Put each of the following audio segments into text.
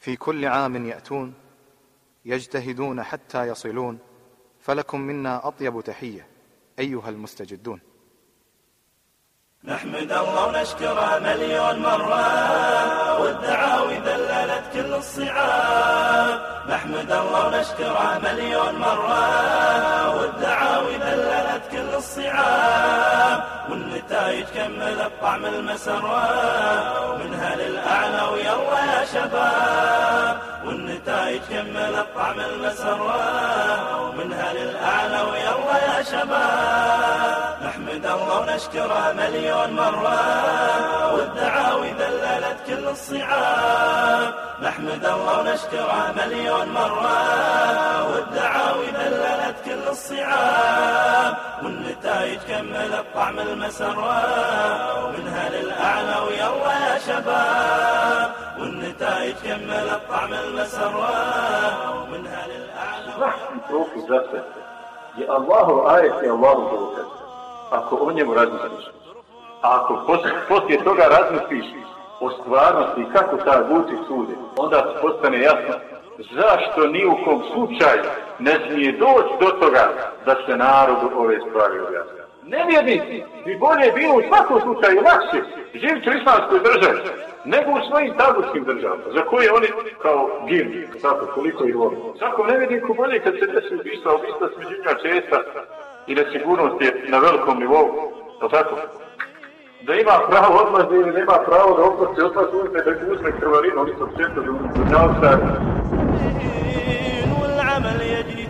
في كل عام يأتون يجتهدون حتى يصلون فلكم منا أطيب تحية أيها المستجدون. نحمد الله ونشكره مليون مرة والدعاوي ذللت كل الصعاب. نحمد الله ونشكره مليون مرة والدعاوي ذللت كل الصعاب. والنتائج كملت طعم المسرة منها للأعلى ويلا يا شباب؟ والنتائج كملت طعم المسرة منها للأعلى ويلا يا شباب؟ نحمد الله ونشكره مليون مرة والدعاوي ذللت كل الصعاب. نحمد الله ونشكره مليون مرة والدعاوي الصعاب والنتائج كملت طعم المسرة منها للأعلى ويلا يا شباب والنتائج كملت طعم المسرة منها للأعلى ويلا je Allahu ajet i Allahu dokaz. Ako o njemu razmisliš, a ako poslije, poslije toga razmisliš o stvarnosti i kako ta vuci sude, onda postane jasno zašto ni u kom slučaju ne smije doći do toga da se narodu ove stvari objasne. Nevjernici bi bolje bilo u svakom slučaju lakše živiti u islamskoj državi nego u svojim tabutskim državama, za koje oni kao gim, tako, koliko ih voli. Svakom nevjerniku bolje kad se desi ubistva, ubistva s česta i nesigurnost je na velikom nivou, to tako? Da ima pravo odmazde ili nema pravo da oprosti odmaz uzme da uzme krvarinu, oni su često da uzme والعمل يجري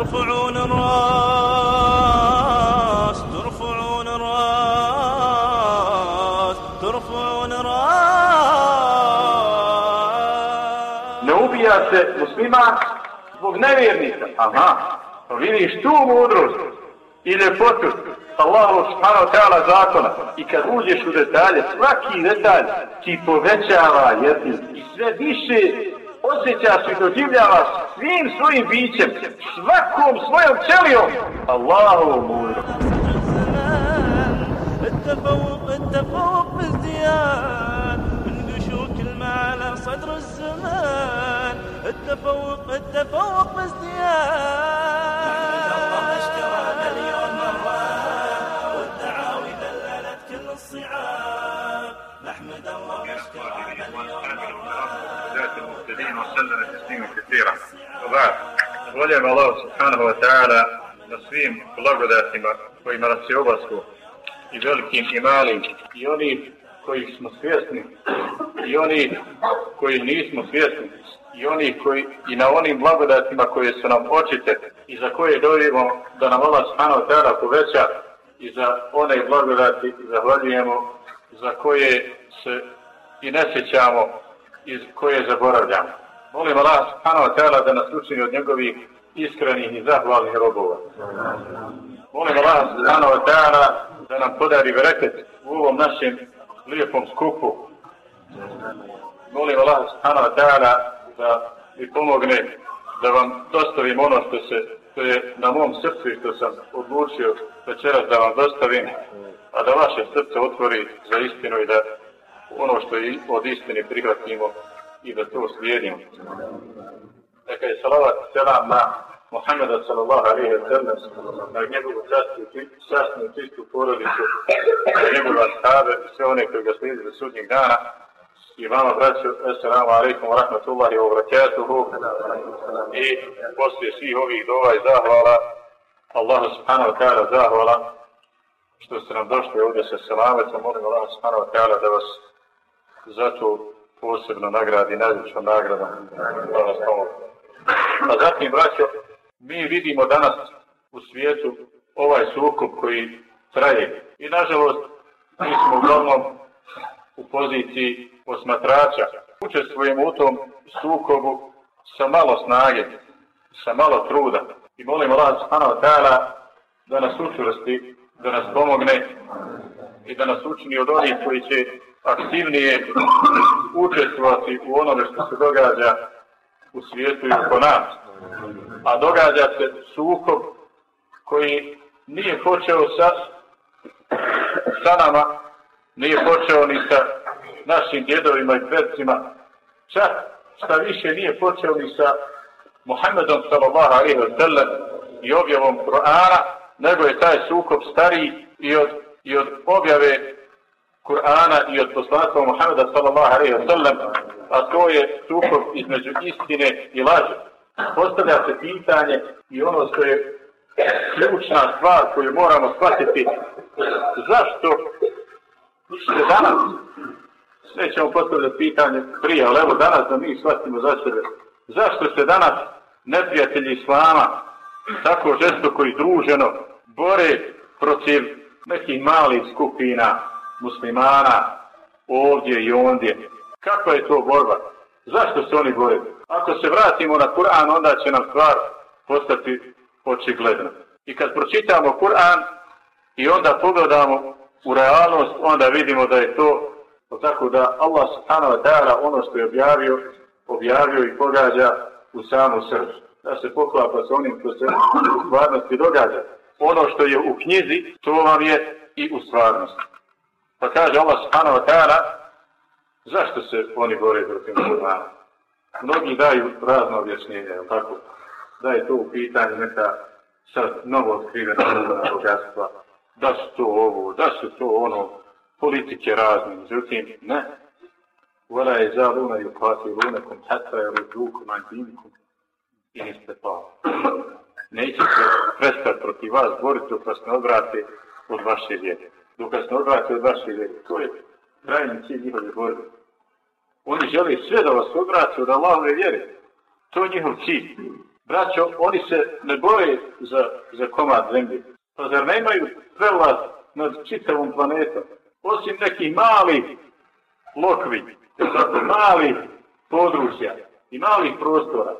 يلا يا شباب ترفعون الراس ترفعون الراس ترفعون الراس Ne ubija se muslima zbog nevjernika. Aha, pa vidiš tu mudrost i ljepotu Allahu subhanahu wa ta'ala zakona. I kad uđeš u detalje, svaki detalj ti povećava jedin. I sve više osjećaš i doživljavaš svim svojim bićem, svakom svojom ćelijom, Allahu mudro. التفوق التفوق بازدياد من قشوك المعلى صدر الزمان التفوق التفوق بازدياد وسلم تسليما كثيرا وبعد Zahvaljujem Allah subhanahu wa ta'ala na svim blagodatima kojima nas je obasku i velikim i malim i oni koji smo svjesni i oni koji nismo svjesni i oni koji i na onim blagodatima koje su nam očite i za koje dojimo da nam Allah subhanahu wa ta'ala poveća i za one blagodati zahvaljujemo za koje se i ne sjećamo i koje zaboravljamo. Molim Allah subhanahu wa ta'ala da nas učini od njegovih iskrenih i zahvalnih robova. Molim Allah subhanahu wa ta'ala da nam podari bereket u ovom našem lijepom skupu. Molim Allah subhanahu wa ta'ala da mi pomogne da vam dostavim ono što se što je na mom srcu i što sam odlučio večeras da vam dostavim, a da vaše srce otvori za istinu i da ono što je od istine prihvatimo i da to slijedimo. Neka je salavat selam na Muhammeda sallallahu alaihi wa sallam, na njegovu častnu i čistu porodicu, na njegovu ashave i sve one koji ga slijedi do sudnjeg dana. I vama, braću, assalamu alaikum wa rahmatullahi wa barakatuhu. I poslije svih ovih dova i zahvala, Allahu subhanahu wa ta'ala zahvala, što ste nam došli ovdje sa selametom, molim Allah subhanahu wa ta'ala da vas zato posebno nagradi najvećom nagradom. A zatim, braćo, mi vidimo danas u svijetu ovaj sukup koji traje. I nažalost, mi smo uglavnom u poziciji osmatrača. učestvujemo u tom sukobu sa malo snage, sa malo truda. I molim Allah subhanahu wa ta'ala da nas učvrsti, da nas pomogne i da nas učini od onih koji će aktivnije učestvovati u onome što se događa u svijetu i oko nas. A događa se sukob koji nije počeo sa, sa nama, nije počeo ni sa našim djedovima i predcima, čak šta više nije počeo ni sa Muhammedom sallallahu alaihi wa sallam i objavom Kur'ana, nego je taj sukob stariji i od, i od objave Kur'ana i od poslanstva Muhammeda sallallahu alaihi wa sallam, a to je sukob između istine i laži. Postavlja se pitanje i ono što je ključna stvar koju moramo shvatiti, zašto se danas, nećemo postavljati pitanje prije, ali evo danas da mi shvatimo za sebe, zašto se danas neprijatelji Islama tako žestoko i druženo bore protiv nekih malih skupina? Muslimana ovdje i ondje. Kakva je to borba? Zašto se oni bore? Ako se vratimo na Kur'an, onda će nam stvar postati očigledna. I kad pročitamo Kur'an i onda pogledamo u realnost, onda vidimo da je to tako da Allah subhanahu wa ta'ala ono što je objavio, objavio i pogađa u samu srcu. Da se poklapa sa onim što se u stvarnosti događa. Ono što je u knjizi, to vam je i u stvarnosti. Pa kaže Allah subhanahu wa ta'ala, zašto se oni bore protiv muslimana? Mnogi daju razno objašnjenje, tako? Da je to u pitanju neka sad novo otkrivena bogatstva, da su to ovo, da su to ono, politike razne, međutim, ne. Vela je za luna i upati lunekom, hatra je ruduku na i niste pa. Neće se prestati protiv vas boriti dok vas ne odvrate od vaše vjede. Dok se odvrate od vaše vjere. To je krajni cilj njihove borbe. Oni žele sve da vas odvrate od Allahove vjere. To je njihov cilj. Braćo, oni se ne boje za, za komad zemlje. Pa zar nemaju prelaz nad čitavom planetom? Osim nekih malih lokvi, zato malih područja i malih prostora.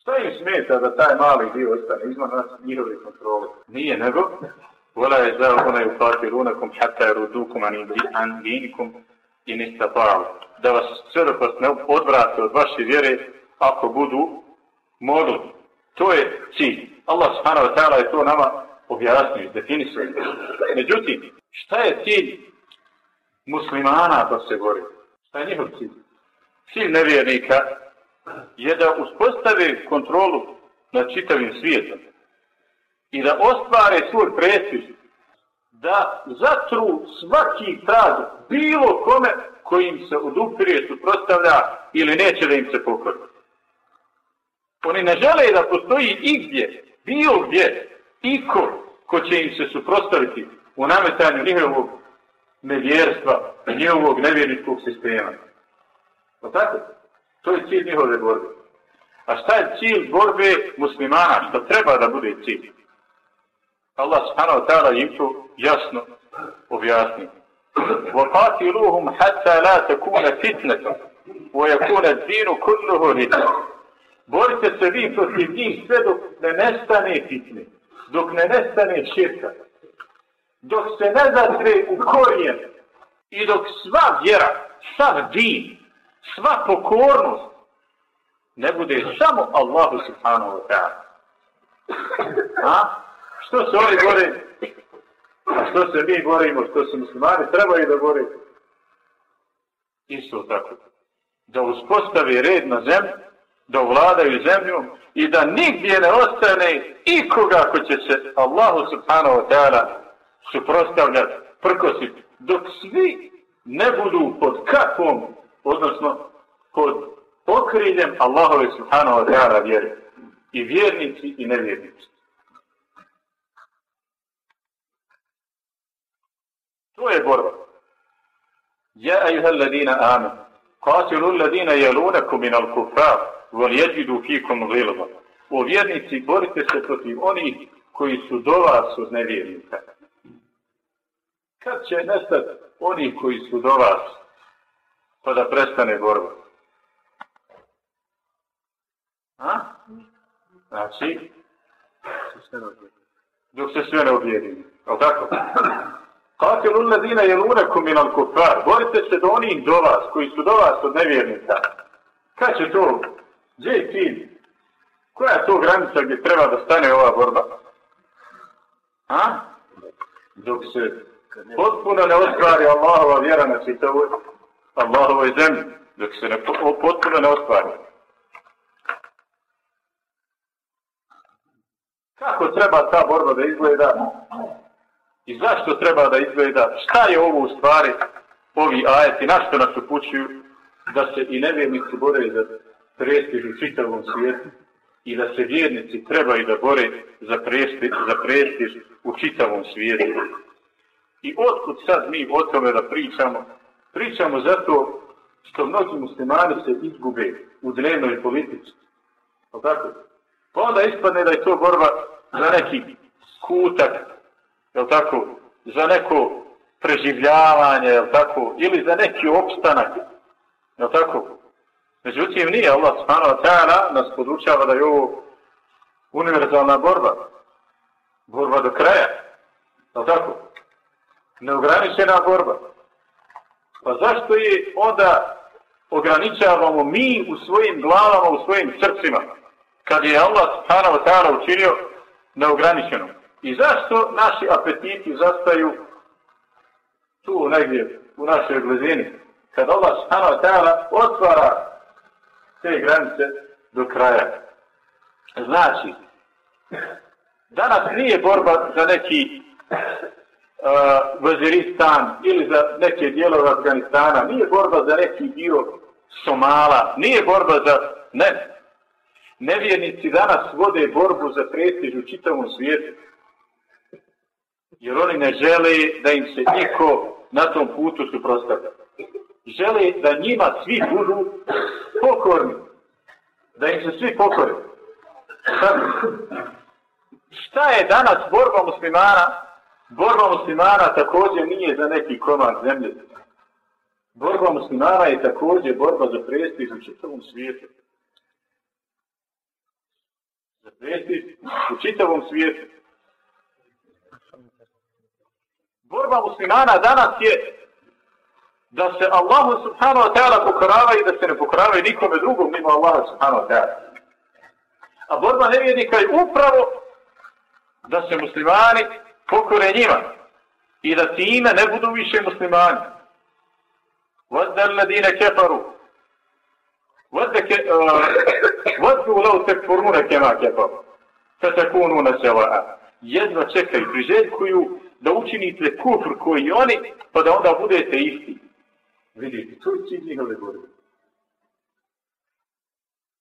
Šta im smeta da taj mali dio ostane izvan nas njihove kontrole? Nije nego, ولا je za onaj upati runakom, hata je rudukom, an vinikom i nista pao. Da vas sve ne odvrate od vaše vjere, ako budu mogli. To je cilj. Allah subhanahu wa ta'ala je to nama objasnio, definisao. Međutim, šta je cilj muslimana da se bori? Šta je njihov cilj? Cilj nevjernika je da uspostave kontrolu nad čitavim svijetom i da ostvare svoj prestiž, da zatru svaki trag bilo kome kojim se odupirje, suprostavlja ili neće da im se pokori. Oni ne žele da postoji igdje, bilo gdje, iko ko će im se suprostaviti u nametanju njihovog nevjerstva, njihovog nevjerničkog sistema. O tako? To je cilj njihove borbe. A šta je cilj borbe muslimana? Što treba da bude cilj? Allah subhanahu wa ta'ala im to jasno objasni. وَقَاتِلُوهُمْ حَتَّى لَا تَكُونَ فِتْنَةً وَيَكُونَ الدِّينُ كُلُّهُ لِلَّهِ Borite se vi protiv njih sve dok ne nestane fitne, dok ne nestane širka, dok se ne zatre u korijen i dok sva vjera, sav din, sva pokornost ne bude samo Allahu subhanahu wa ta'ala. Što se oni bore? A što se mi borimo? Što se muslimani trebaju da bore? Isto tako. Da uspostavi red na zemlju, da vladaju zemljom i da nigdje ne ostane ikoga ko će se Allahu subhanahu wa ta'ala suprostavljati, prkositi, dok svi ne budu pod kakvom, odnosno pod okriljem Allahove subhanahu wa ta'ala vjere. I vjernici i nevjernici. To je borba. Ja ajha alladina amanu qatilu alladina yalunukum min al-kuffar wal yajidu fikum ghilza. O vjernici borite se protiv onih koji su do vas od nevjernika. Kad će nestati oni koji su do vas pa da prestane borba? A? Znači, dok se sve ne objedini. Je tako? Katilu ladina jelunakum minal kufar. Borite se do onih do vas, koji su do vas od nevjernika. Kad će to? Gdje je cilj? Koja je to granica gdje treba da stane ova borba? A? Dok se potpuno ne ostvari Allahova vjera na čitavoj Allahovoj zemlji. Dok se ne, potpuno ne ostvari. Kako treba ta borba da izgleda? I zašto treba da izgleda? Šta je ovo u stvari? Ovi ajeti, na što nas upućuju? Da se i nevjernici bore za prestiž u čitavom svijetu i da se vjernici trebaju da bore za prestiž, za prestiž u čitavom svijetu. I otkud sad mi o tome da pričamo? Pričamo zato što mnogi muslimani se izgube u dnevnoj politici. O tako? Pa onda ispadne da je to borba za neki skutak, jel tako? Za neko preživljavanje, jel tako? Ili za neki opstanak, jel tako? Međutim, nije Allah subhanahu wa ta'ala nas podučava da je ovo univerzalna borba. Borba do kraja. jel tako? Neograničena borba. Pa zašto je onda ograničavamo mi u svojim glavama, u svojim srcima, kad je Allah subhanahu wa ta'ala učinio neograničenom? I zašto naši apetiti zastaju tu negdje u našoj blizini? Kad Allah subhanahu wa ta'ala otvara te granice do kraja. Znači, danas nije borba za neki uh, Vaziristan ili za neke dijelove Afganistana, nije borba za neki dio Somala, nije borba za... Ne. Nevjernici danas vode borbu za prestiž u čitavom svijetu. Jer oni ne žele da im se niko na tom putu suprostavlja. Žele da njima svi budu pokorni. Da im se svi pokorni. Šta je danas borba muslimana? Borba muslimana također nije za neki komad zemlje. Borba muslimana je također borba za prestiž u čitavom svijetu. Za prestiž u čitavom svijetu. Borba muslimana danas je da se Allahu subhanahu wa ta'ala pokorava i da se ne pokorava nikome drugom mimo Allaha subhanahu wa ta'ala. A borba nevjednika je upravo da se muslimani pokore njima i da time ne budu više muslimani. Vodda alladine kefaru Vodda eh, lau tekfuruna kema kefaru Fatakunu na seva'a Jedva čekaju, priželjkuju da učinite kufr koji oni, pa da onda budete isti. Vidite, to je cilj njihove borbe.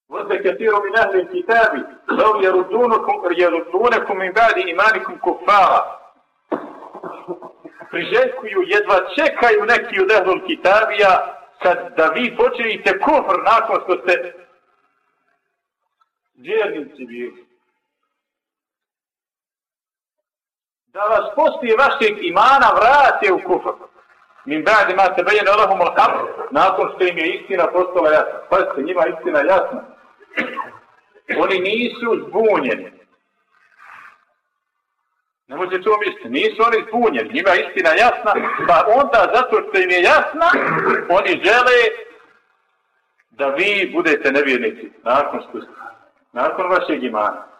Vodbe katiro min ahli kitabi, lao jerudunekum min badi imanikum kufara. Priželjkuju, jedva čekaju neki od ahlul kitabija, kad da vi počinite kufr nakon što ste vjernici bili. Da vas poslije vašeg imana vrate u kufr. Min ba'di ma tabayyana lahum al-haq, nakon što im je istina postala jasna. Pazite, njima istina jasna. Oni nisu zbunjeni. Ne možete to misliti. Nisu oni zbunjeni. Njima istina jasna. Pa onda, zato što im je jasna, oni žele da vi budete nevjernici. Nakon što Nakon vašeg imana.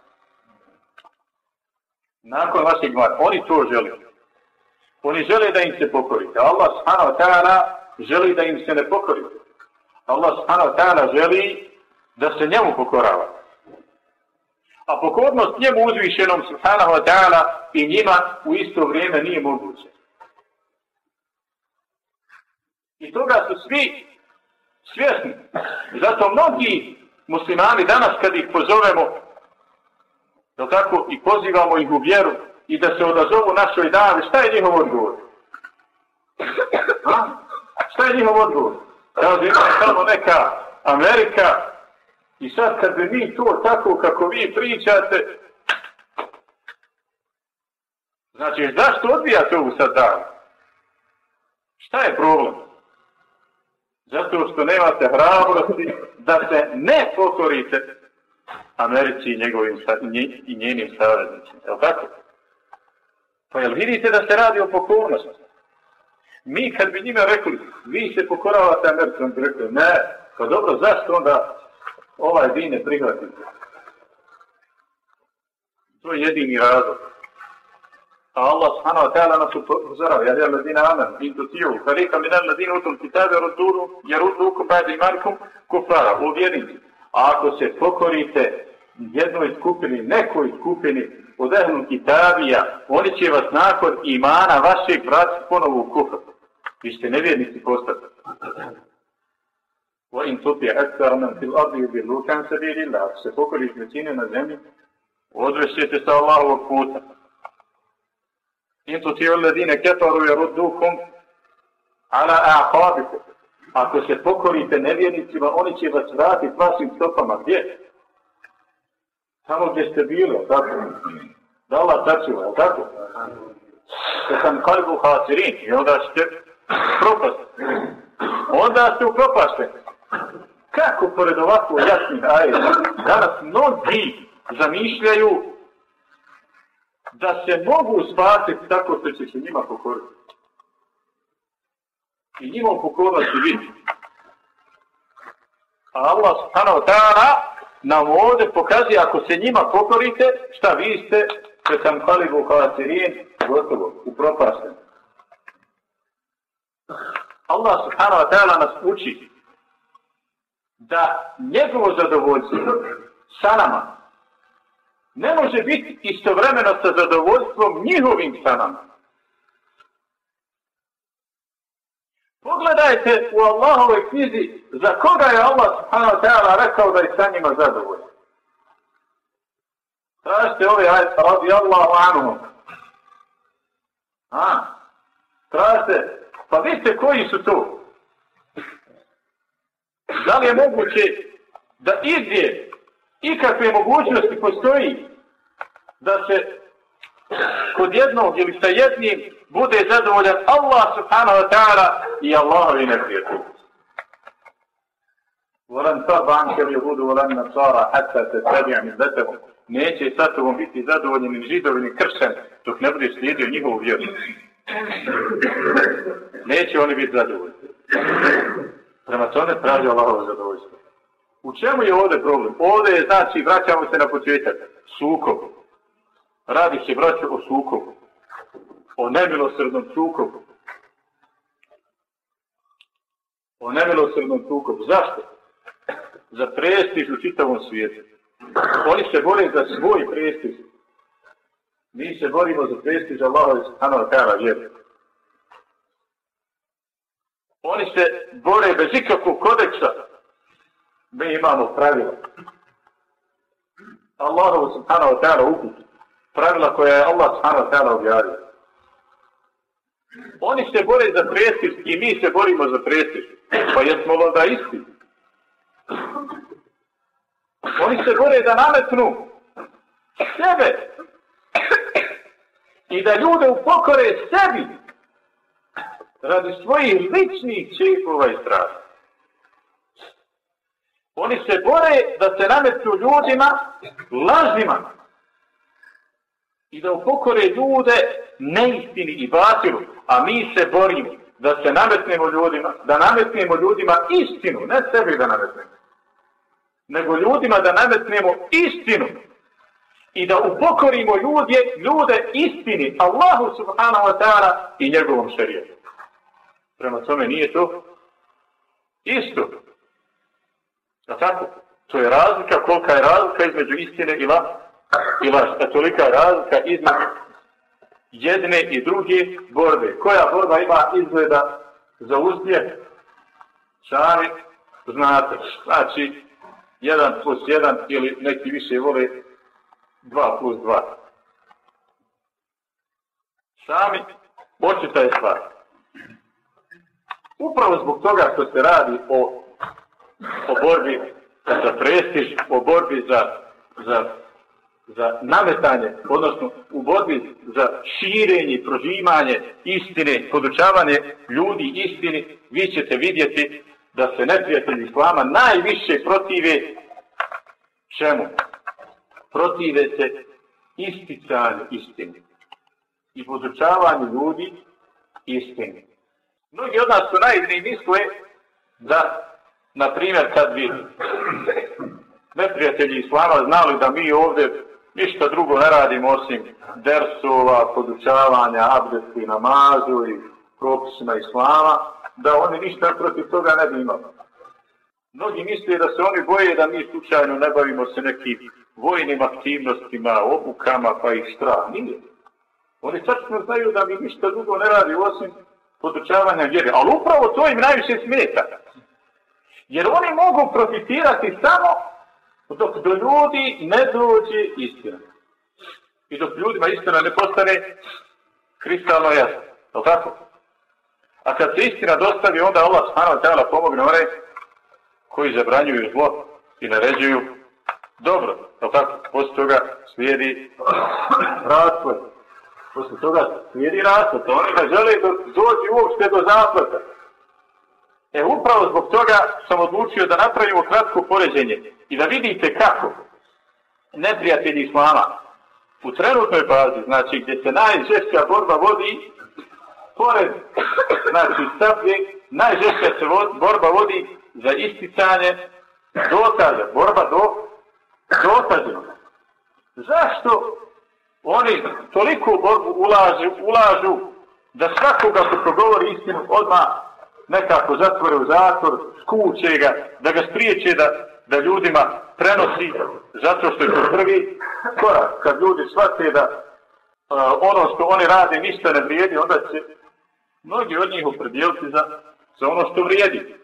Nakon vašeg imana. Oni to žele. Oni žele da im se pokorite. Allah subhanahu wa ta'ala želi da im se ne pokorite. Allah subhanahu wa ta'ala želi da se njemu pokorava. A pokornost njemu uzvišenom subhanahu wa ta'ala i njima u isto vrijeme nije moguće. I toga su svi svjesni. Zato mnogi muslimani danas kad ih pozovemo, tako, i pozivamo ih u vjeru, i da se odazovu našoj davi, šta je njihov odgovor? Ha? Šta je njihov odgovor? Kaže, ima samo neka Amerika i sad kad bi mi to tako kako vi pričate, znači, zašto odbijate ovu sad davu? Šta je problem? Zato što nemate hrabrosti da se ne pokorite Americi i, njegovim, i njenim saveznicima. Je li tako? Pa jel vidite da se radi o pokornosti? Mi kad bi njima rekli, vi se pokoravate Americi, on bi rekli, ne, pa dobro, zašto onda ovaj vi ne prihvatite? To je jedini razlog. A Allah subhanahu wa ta'ala nas upozorava, ja je ladina amen, in tu tiju, farika minal ladina utul kitabe roduru, jer udluku ba'da imanikum kufara, uvjernici. A ako se pokorite jednoj skupini, nekoj skupini od ehlu kitabija, oni će vas nakon imana vašeg vratiti ponovo u kufr. Vi ste nevjernici postati. Wa in tuti akthar fil ardi yudilluka an sabilillah. Ako se pokoriš većine na zemlji, odvešćete sa Allahovog puta. In tuti alladine kafaru yaruddukum ala a'qabikum. Ako se pokorite nevjernicima, oni će vas vratiti vašim stopama. Gdje? Tamo gdje ste bili, tako? Da Allah sačuva, tako? Kad sam kalbu hasirin i onda ćete propasti. Onda ste upropašteni. Kako pored ovako jasnih ajeta danas mnogi zamišljaju da se mogu spasiti tako što će se njima pokoriti. I njima pokoriti biti. A Allah subhanahu wa ta'ala nam ovdje pokazuje ako se njima pokorite, šta vi ste, kad sam kalibu hasirin, gotovo, u. Allah subhanahu wa ta'ala nas uči da njegovo zadovoljstvo sa nama ne može biti istovremeno sa zadovoljstvom njihovim sa nama. Pogledajte u Allahove knjizi za koga je Allah subhanahu wa ta'ala rekao da je sa njima zadovoljan. Tražite ove ajte, radi Allahu anhu. A, tražite, pa vidite koji su to. Da li je moguće da izvije ikakve mogućnosti postoji da se kod jednog ili sa jednim bude zadovoljan Allah subhanahu wa ta'ala i Allahovi neprijatelji. Volan ta banke li budu volan nasara hatta se sebi mi zetevom. Neće sa tobom biti zadovoljni ni židovi ni kršćani dok ne budeš slijedio njihovu vjeru. Neće oni biti zadovoljni. Prema tome pravi Allahovo zadovoljstvo. U čemu je ovdje problem? Ovdje je, znači, vraćamo se na početak. Sukob. Radi se, braćo, o sukobu o nemilosrdnom sukobu. O nemilosrdnom sukobu. Zašto? Za prestiž u čitavom svijetu. Oni se bore za svoj prestiž. Mi se borimo za prestiž Allaha i Subhanahu wa ta'ala vjeru. Oni se bore bez ikakvog kodeksa. Mi imamo pravila. Allahu Subhanahu wa ta'ala uput. Pravila koja je Allah Subhanahu wa ta'ala objavio. Oni se bore za prestiž i mi se borimo za prestiž. Pa jesmo li isti? Oni se bore da nametnu sebe i da ljude upokore sebi radi svojih ličnih čipova i strasti. Oni se bore da se nametnu ljudima lažima i da upokore ljude neistini i batilu, a mi se borimo da se nametnemo ljudima, da nametnemo ljudima istinu, ne sebi da nametnemo, nego ljudima da nametnemo istinu i da upokorimo ljude, ljude istini, Allahu subhanahu wa ta'ala i njegovom šarijetu. Prema tome nije to isto. A tako? To je razlika, kolika je razlika između istine i laži Ima tolika razlika između jedne i druge borbe. Koja borba ima izgleda za uspjeh? Sami znate. Znači, jedan plus jedan ili neki više vole dva plus dva. Sami očita je stvar. Upravo zbog toga što se radi o, o borbi za prestiž, o borbi za, za za nametanje, odnosno u borbi za širenje, prožimanje istine, podučavanje ljudi istini, vi ćete vidjeti da se neprijatelji islama najviše protive čemu? Protive se isticanju istine i podučavanju ljudi istine. Mnogi od nas su naivni misle da, na primjer, kad bi neprijatelji islama znali da mi ovdje ništa drugo ne radimo osim dersova, podučavanja, abdesti, namazu i propisima islama, da oni ništa protiv toga ne bi imali. Mnogi misle da se oni boje da mi slučajno ne bavimo se nekim vojnim aktivnostima, obukama, pa i strah. Nije. Oni tačno znaju da mi ništa drugo ne radi osim podučavanja vjere. Ali upravo to im najviše smeta. Jer oni mogu profitirati samo dok do ljudi ne dođe istina. I dok ljudima istina ne postane kristalno jasno. Je tako? A kad se istina dostavi, onda Allah subhanahu wa ta'ala pomogne one koji zabranjuju zlo i naređuju dobro. Je tako? Poslije toga slijedi rastvoj. Poslije toga slijedi rastvoj. Oni ne žele doći uopšte do zaplata. E upravo zbog toga sam odlučio da napravimo kratko poređenje i da vidite kako neprijatelji islama u trenutnoj fazi, znači gdje se najžešća borba vodi, pored, znači sablje, najžešća se borba vodi za isticanje dokaza, borba do dokaza. Zašto oni toliko borbu ulažu, ulažu da svakoga ko progovori istinu odmah nekako zatvore u zatvor, skuće ga, da ga spriječe da, da ljudima prenosi, zato što je to prvi korak. Kad ljudi shvate da uh, ono što oni rade ništa ne vrijedi, onda će mnogi od njih upredijeliti za, za ono što vrijedi.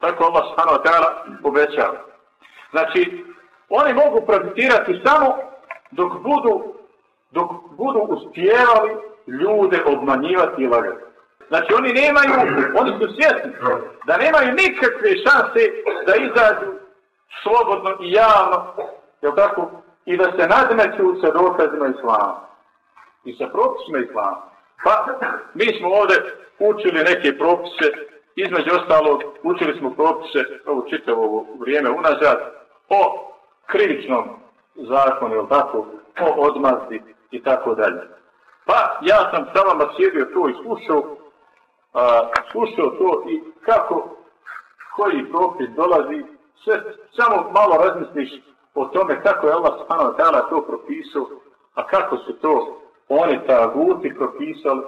Tako Allah subhanahu wa ta'ala obećava. Znači, oni mogu profitirati samo dok budu, dok budu uspjevali ljude obmanjivati i lagati. Znači oni nemaju, oni su svjesni da nemaju nikakve šanse da izađu slobodno i javno, jel tako, i da se nadmeću sa dokazima islama i sa propisima islama. Pa mi smo ovdje učili neke propise, između ostalog učili smo propise ovo čitavo vrijeme unazad o krivičnom zakonu, jel tako, o odmazdi i tako dalje. Pa ja sam sa vama sjedio tu i slušao a, slušao to i kako, koji propis dolazi, sve, samo malo razmisliš o tome kako je Allah subhanahu wa ta'ala to propisao, a kako su to oni ta guti propisali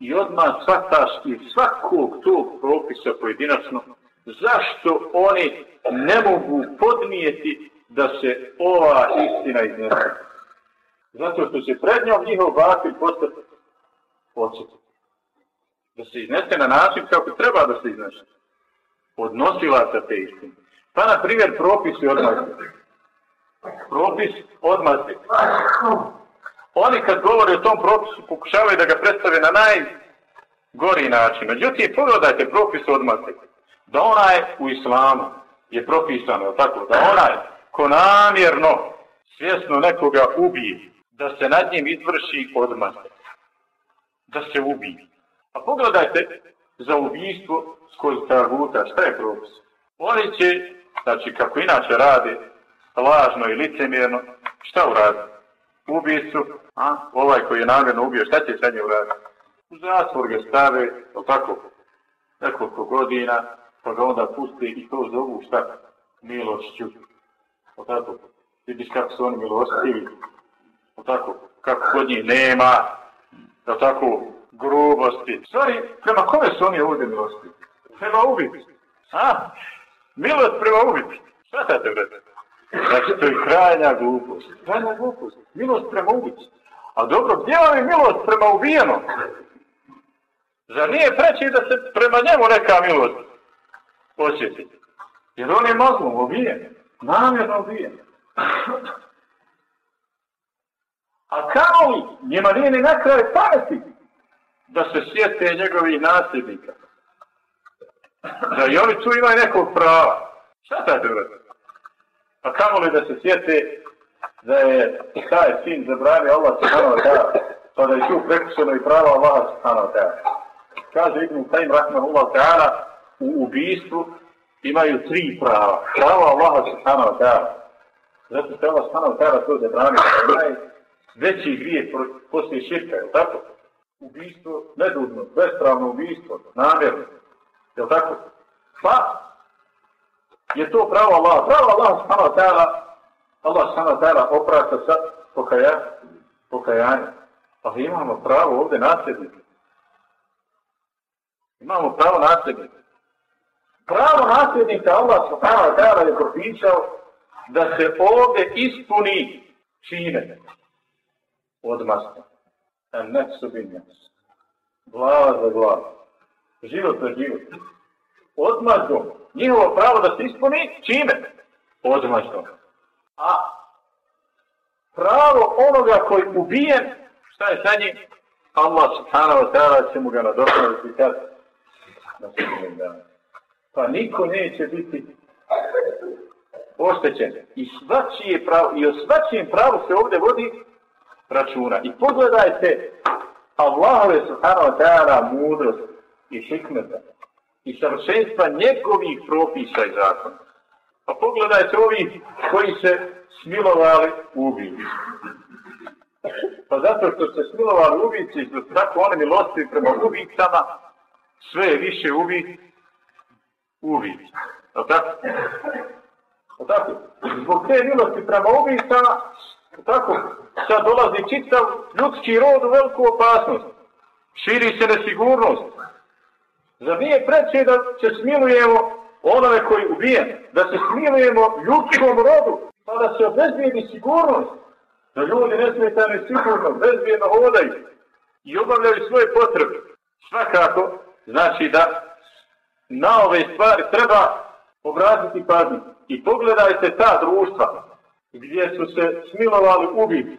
i odmah shvataš i svakog tog propisa pojedinačno, zašto oni ne mogu podnijeti da se ova istina iznese. Zato što se pred njom njihov batil postati očetiti da se iznese na način kako treba da se iznese. Odnosila sa te istine. Pa, na primjer, propis i odmazde. Propis odmazde. Oni kad govore o tom propisu pokušavaju da ga predstave na najgori način. Međutim, pogledajte propis odmazde. Da onaj u islamu je propisano, tako, da onaj ko namjerno svjesno nekoga ubije, da se nad njim izvrši odmazda. Da se ubije. A pogledajte za ubijstvo skozi taguta, šta je propis? Oni će, znači kako inače rade, lažno i licemjerno, šta uradi? Ubijstvu, a? ovaj koji je namjerno ubio, šta će sa njim uraditi? U zatvor ga stave, o tako, nekoliko godina, pa ga onda pusti i to zovu šta? Milošću. O tako, vidiš kako su oni milostivi. O tako, kako kod njih nema, o tako, grubosti. Stvari, prema kome su oni ovdje milosti? Prema ubiti. A? Milost prema ubiti. Šta brate? Znači, to je krajnja glupost. Krajnja glupost. Milost prema ubiti. A dobro, gdje vam je milost prema ubijenom? Zar nije preći da se prema njemu neka milost osjeti? Jer on je mazlom ubijen. Namjerno ubijen. A kao li? njima nije ni na kraju pameti da se sjete njegovih nasljednika. Da i oni tu imaju nekog prava. Šta taj drugo? Pa kamo li da se sjete da je taj sin zabranio Allah subhanahu wa ta'ala, pa da je tu prekušeno i prava Allah subhanahu wa ta'ala. Kaže Ibn Taim rahmahullah ta'ala, u ubijstvu imaju tri prava. Prava Allah subhanahu wa ta'ala. Zato se Allah subhanahu wa ta'ala to zabranio. Najveći grije poslije širka, je tako? Ubistvo nedužno, bespravno ubistvo, namjerno. Je tako? Pa, je to pravo Allah. Pravo Allah subhanahu wa ta'ala, Allah subhanahu wa ta'ala oprašta sa pokaja, Pokajanje. Ali imamo pravo ovdje nasljednike. Imamo pravo nasljednike. Pravo nasljednika Allah subhanahu wa ta'ala je propisao da se ovdje ispuni čine od en nefsu bin su. Glava za glavu. Život za život. Odmazdom. Njihovo pravo da se ispuni čime? Odmazdom. A pravo onoga koji ubijen, šta je sa njim? Allah subhanahu wa ta'ala će mu ga nadoknaditi kad? Na sudnjem danu. Pa niko neće biti oštećen. I svačije pravo, i o svačijem pravu se ovdje vodi računa. I pogledajte Allahove subhanahu wa ta'ala mudrost i hikmeta i savršenstva njegovih propisa i zakona. Pa pogledajte ovi koji se smilovali ubici. Pa zato što se smilovali ubici, tako one milosti prema ubicama, sve je više ubi, ubici. Je tako? Je tako? Zbog te milosti prema ubicama, tako, sad dolazi čitav ljudski rod u veliku opasnost. Širi se nesigurnost. Zar nije preće da se smilujemo onome koji ubije, da se smilujemo ljudskom rodu, pa da se obezbijedi sigurnost, da ljudi nesmetane sigurno, bezbijeno hodaju i obavljaju svoje potrebe. Svakako, znači da na ove stvari treba obratiti pažnju. I pogledajte ta društva gdje su se smilovali ubiti.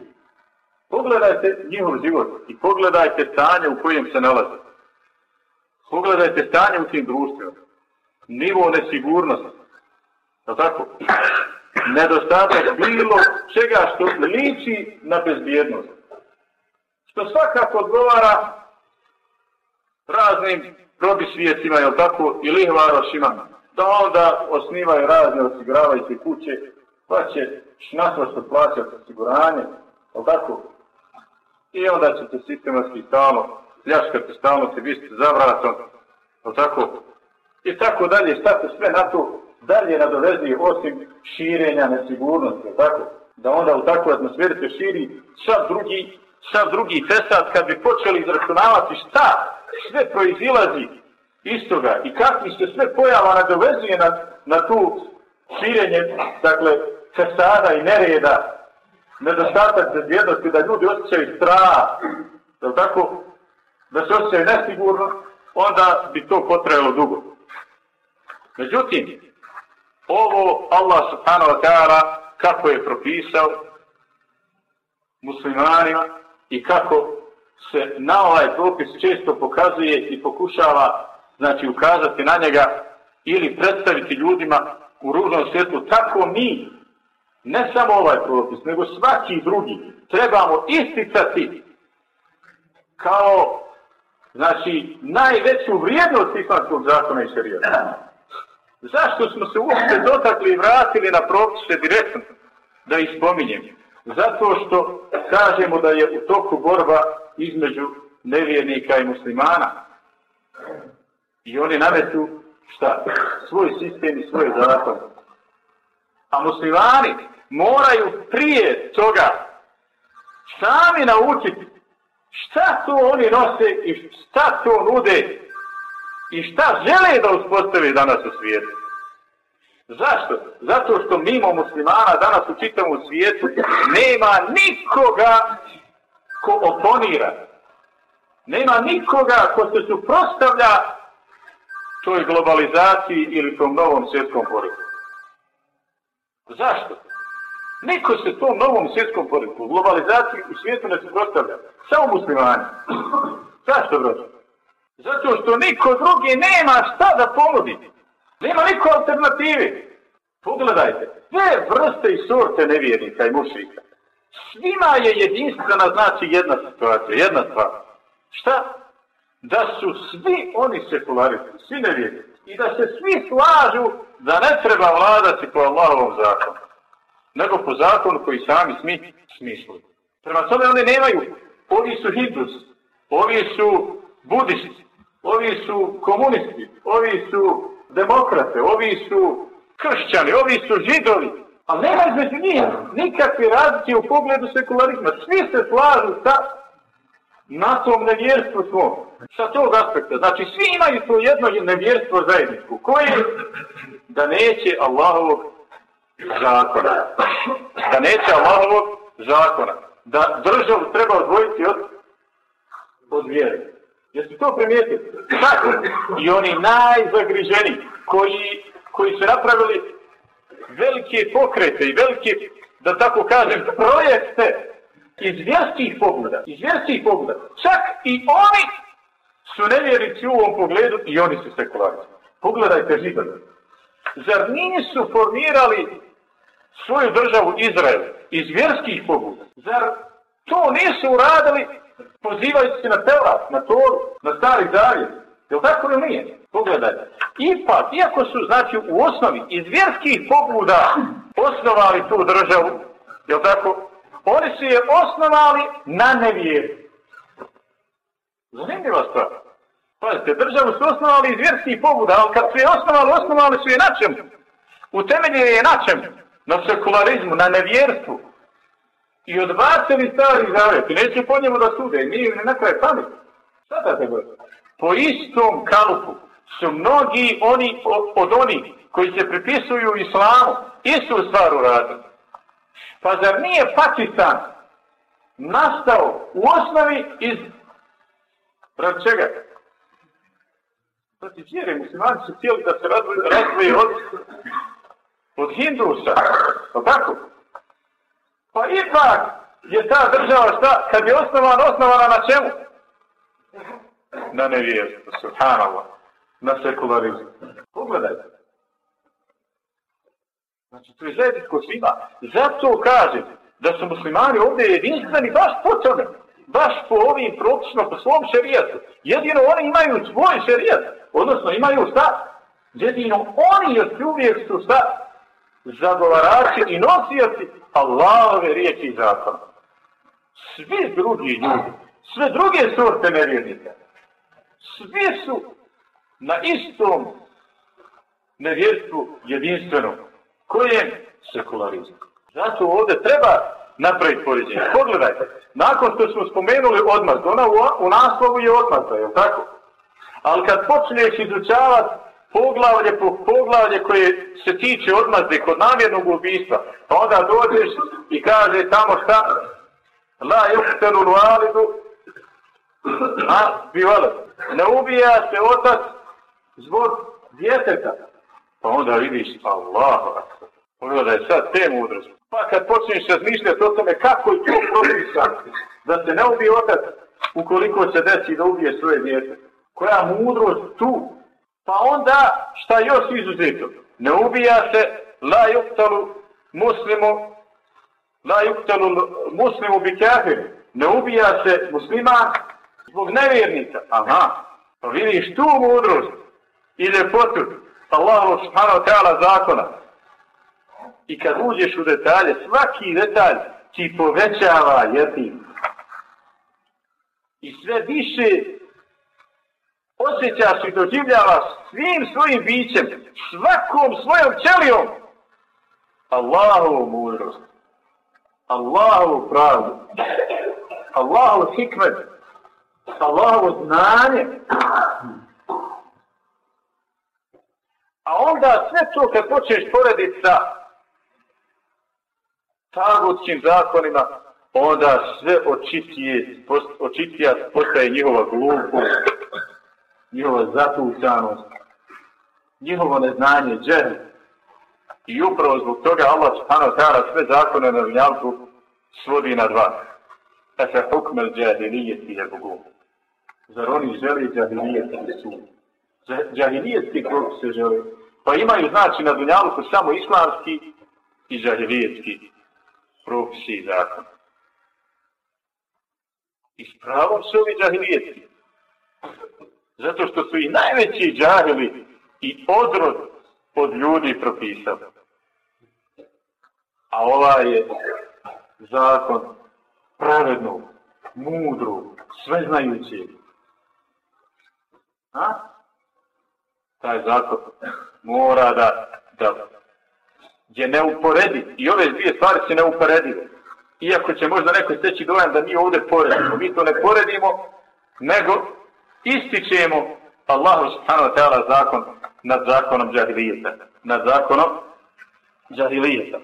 Pogledajte njihov život i pogledajte stanje u kojem se nalaze. Pogledajte stanje u tim društvima. Nivo nesigurnosti. Je tako? Nedostatak bilo čega što liči na bezbjednost. Što svakako odgovara raznim probisvijetima, je tako, i lihvarošima, da onda osnivaju razne osiguravajuće kuće, pa će naprosto plaćati osiguranje, ali tako? I onda će te sistematski stalno pljačkati, stalno se biti za vratom, ali tako? I tako dalje, šta se sve na to dalje nadovezuje osim širenja nesigurnosti, je tako? Da onda u takvoj atmosferi se širi sad drugi, sad drugi tesat, kad bi počeli izračunavati šta sve proizilazi iz toga i kakvi se sve pojava nadovezuje na, na tu širenje, dakle, fesada i nereda, nedostatak bezbjednosti, da ljudi osjećaju strah, je tako? Da se osjećaju nesigurno, onda bi to potrajalo dugo. Međutim, ovo Allah subhanahu wa ta'ala kako je propisao muslimanima i kako se na ovaj propis često pokazuje i pokušava znači ukazati na njega ili predstaviti ljudima u ružnom svijetu, tako mi, ne samo ovaj propis, nego svaki drugi, trebamo isticati kao znači najveću vrijednost islamskog zakona i šarijata. Zašto smo se uopšte dotakli i vratili na propise direktno da ih spominjem? Zato što kažemo da je u toku borba između nevjernika i muslimana. I oni nametu šta? Svoj sistem i svoj zakon. A muslimani moraju prije toga sami naučiti šta to oni nose i šta to nude i šta žele da uspostavi danas u svijetu. Zašto? Zato što mimo muslimana danas u čitavom svijetu nema nikoga ko oponira. Nema nikoga ko se suprostavlja toj globalizaciji ili tom novom svjetskom poredku. Zašto? Niko se tom novom svjetskom poredku, globalizaciji u svijetu ne suprostavlja. Samo muslimani. Zašto, brođe? Zato što niko drugi nema šta da ponudi. Nema niko alternative. Pogledajte, sve vrste i sorte nevjernika i mušika. Svima je jedinstvena znači jedna situacija, jedna stvar. Šta? Da su svi oni sekularisti, svi nevjernici. i da se svi slažu da ne treba vladati po Allahovom zakonu, nego po zakonu koji sami smi smisli. Prema tome oni nemaju, ovi su hindus, ovi su budisti, ovi su komunisti, ovi su demokrate, ovi su kršćani, ovi su židovi, ali nema između njih nikakve razlike u pogledu sekularizma. Svi se slažu sa na tom nevjerstvu svom. Sa tog aspekta. Znači, svi imaju to jedno nevjerstvo zajedničko. Koje? Da neće Allahovog zakona. Da neće Allahovog zakona. Da državu treba odvojiti od, od vjere. Jeste to primijetili? Tako. I oni najzagriženi koji, koji su napravili velike pokrete i velike, da tako kažem, projekte iz vjerskih pogleda, iz vjerskih pogleda, čak i oni su nevjerici u ovom pogledu i oni su sekularni. Pogledajte židove. Zar nisu formirali svoju državu Izrael iz vjerskih pobuda. Zar to nisu uradili pozivajući se na Teurat, na Toru, na Stari Zavjet? Je li tako ili nije? Pogledajte. Ipak, iako su, znači, u osnovi iz vjerskih pobuda osnovali tu državu, je li tako? Oni su je osnovali na nevjeru. Zanimljiva stvar. Pazite, državu su osnovali iz vjerskih pobuda, ali kad su je osnovali, osnovali su je na čemu? U temelju je na čemu? Na sekularizmu, na nevjerstvu. I odbacili stari zavjet. I neće po njemu da sude. I mi ne na kraj pamet. Šta da te bude? Po istom kalupu su mnogi oni od onih koji se pripisuju islamu istu stvar uradili. Pa zar nije Pakistan nastao u osnovi iz prav čega? Znači, vjere, muslimani su htjeli da se razvoje od, od Hindusa. Pa tako? Pa ipak je ta država šta, kad je osnovana, osnovana na čemu? Na nevijestu, subhanallah. Na sekularizmu. Pogledajte. Znači, to je zajedničko svima. Zato kažem da su muslimani ovdje jedinstveni baš po tome. Baš po ovim propisima, po svom šerijatu. Jedino oni imaju svoj šerijat. Odnosno, imaju šta? Jedino oni još uvijek su šta? Zagovarači i nosioci Allahove riječi i zakona. Svi drugi ljudi, sve druge sorte nevjernika, svi su na istom nevjerstvu jedinstvenom kojem sekularizmu. Zato ovdje treba napraviti poređenje. Pogledajte, nakon što smo spomenuli odmazdu, ona u, u naslovu je odmazda, je tako? Ali kad počneš izučavati poglavlje po poglavlje koje se tiče odmazde kod namjernog ubistva, pa onda dođeš i kaže tamo šta? La yuhtelu validu a bivala. Ne ubija se otac zbog djeteta. Pa onda vidiš Allahu akbar. Ono Pogledaj sad te mudrosti. Pa kad počneš razmišljati o tome kako je to propisano, da se ne ubije otac ukoliko se desi da ubije svoje djete. Koja mudrost tu? Pa onda šta još izuzeto? Ne ubija se la yuktalu muslimu la yuktalu muslimu bi. Ne ubija se muslima zbog nevjernica. Aha. Pa vidiš tu mudrost i ljepotu Allahu subhanahu ta'ala zakona. I kad uđeš u detalje, svaki detalj ti povećava jetim. I sve više osjećaš i doživljavaš svim svojim bićem, svakom svojom ćelijom, Allahovu mudrost, Allahovu pravdu, Allahovu hikmet, Allahovu znanje. A onda sve to kad počneš porediti sa tagutskim zakonima, onda sve očitije, očitija postaje njihova glupost, njihova zatucanost, njihovo neznanje, džehl. I upravo zbog toga Allah subhanahu ta'ala sve zakone na dunjalku svodi na dva. Efe hukmel džahilijeti je Bogu. Zar oni želi džahilijeti su? Džahilijetski krug se želi. Pa imaju znači na dunjalku samo islamski i džahilijetski propisi i zakon. I s pravom su ovi džahilijetski. Zato što su i najveći džahili i odrod od ljudi propisao. A ovaj je zakon pravednog, mudru, sveznajući. A? Taj zakon mora da, da je neuporedi. I ove dvije stvari se neuporedive. Iako će možda neko steći dojam da mi ovdje poredimo. Mi to ne poredimo, nego ističemo Allahu subhanahu wa ta'ala zakon nad zakonom džahilijeta. Nad zakonom džahilijeta.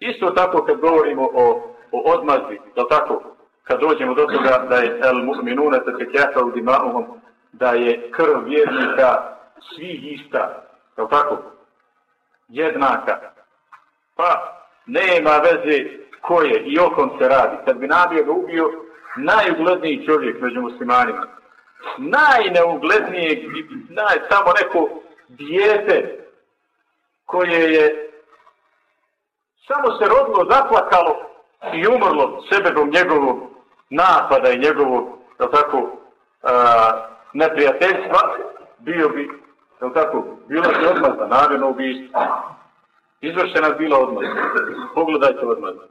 Isto tako kad govorimo o, o odmazdi, da tako, kad dođemo do toga da je el mu'minuna te tekjaka u dima'uhom, da je krv vjernika svih ista, da tako, jednaka, pa nema veze ko je i o kom se radi. Kad bi nabio ubio najugledniji čovjek među muslimanima, najneuglednijeg, naj, samo neko dijete koje je samo se rodilo, zaplakalo i umrlo sebebom njegovog napada i njegovog, da tako, a, neprijateljstva, bio bi, da tako, bilo bi za namjerno ubijstvo. Izvršena bila odmazda. Pogledajte odmazda.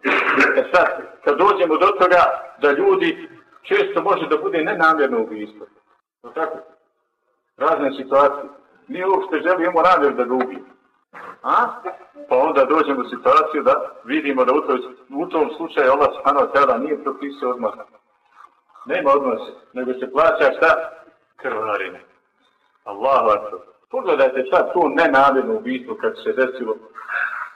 E sad, kad dođemo do toga da ljudi često može da bude nenamjerno ubijstvo. No tako, razne situacije. Mi uopšte želimo namjer da ga ubijemo. A? Pa onda dođemo u situaciju da vidimo da u, toj, u tom slučaju Allah subhanahu wa ta'ala nije propisao odmah. Nema odmah, nego se plaća šta? Krvarine. Allahu akbar. Pogledajte sad to nenamjerno ubijstvo kad se desilo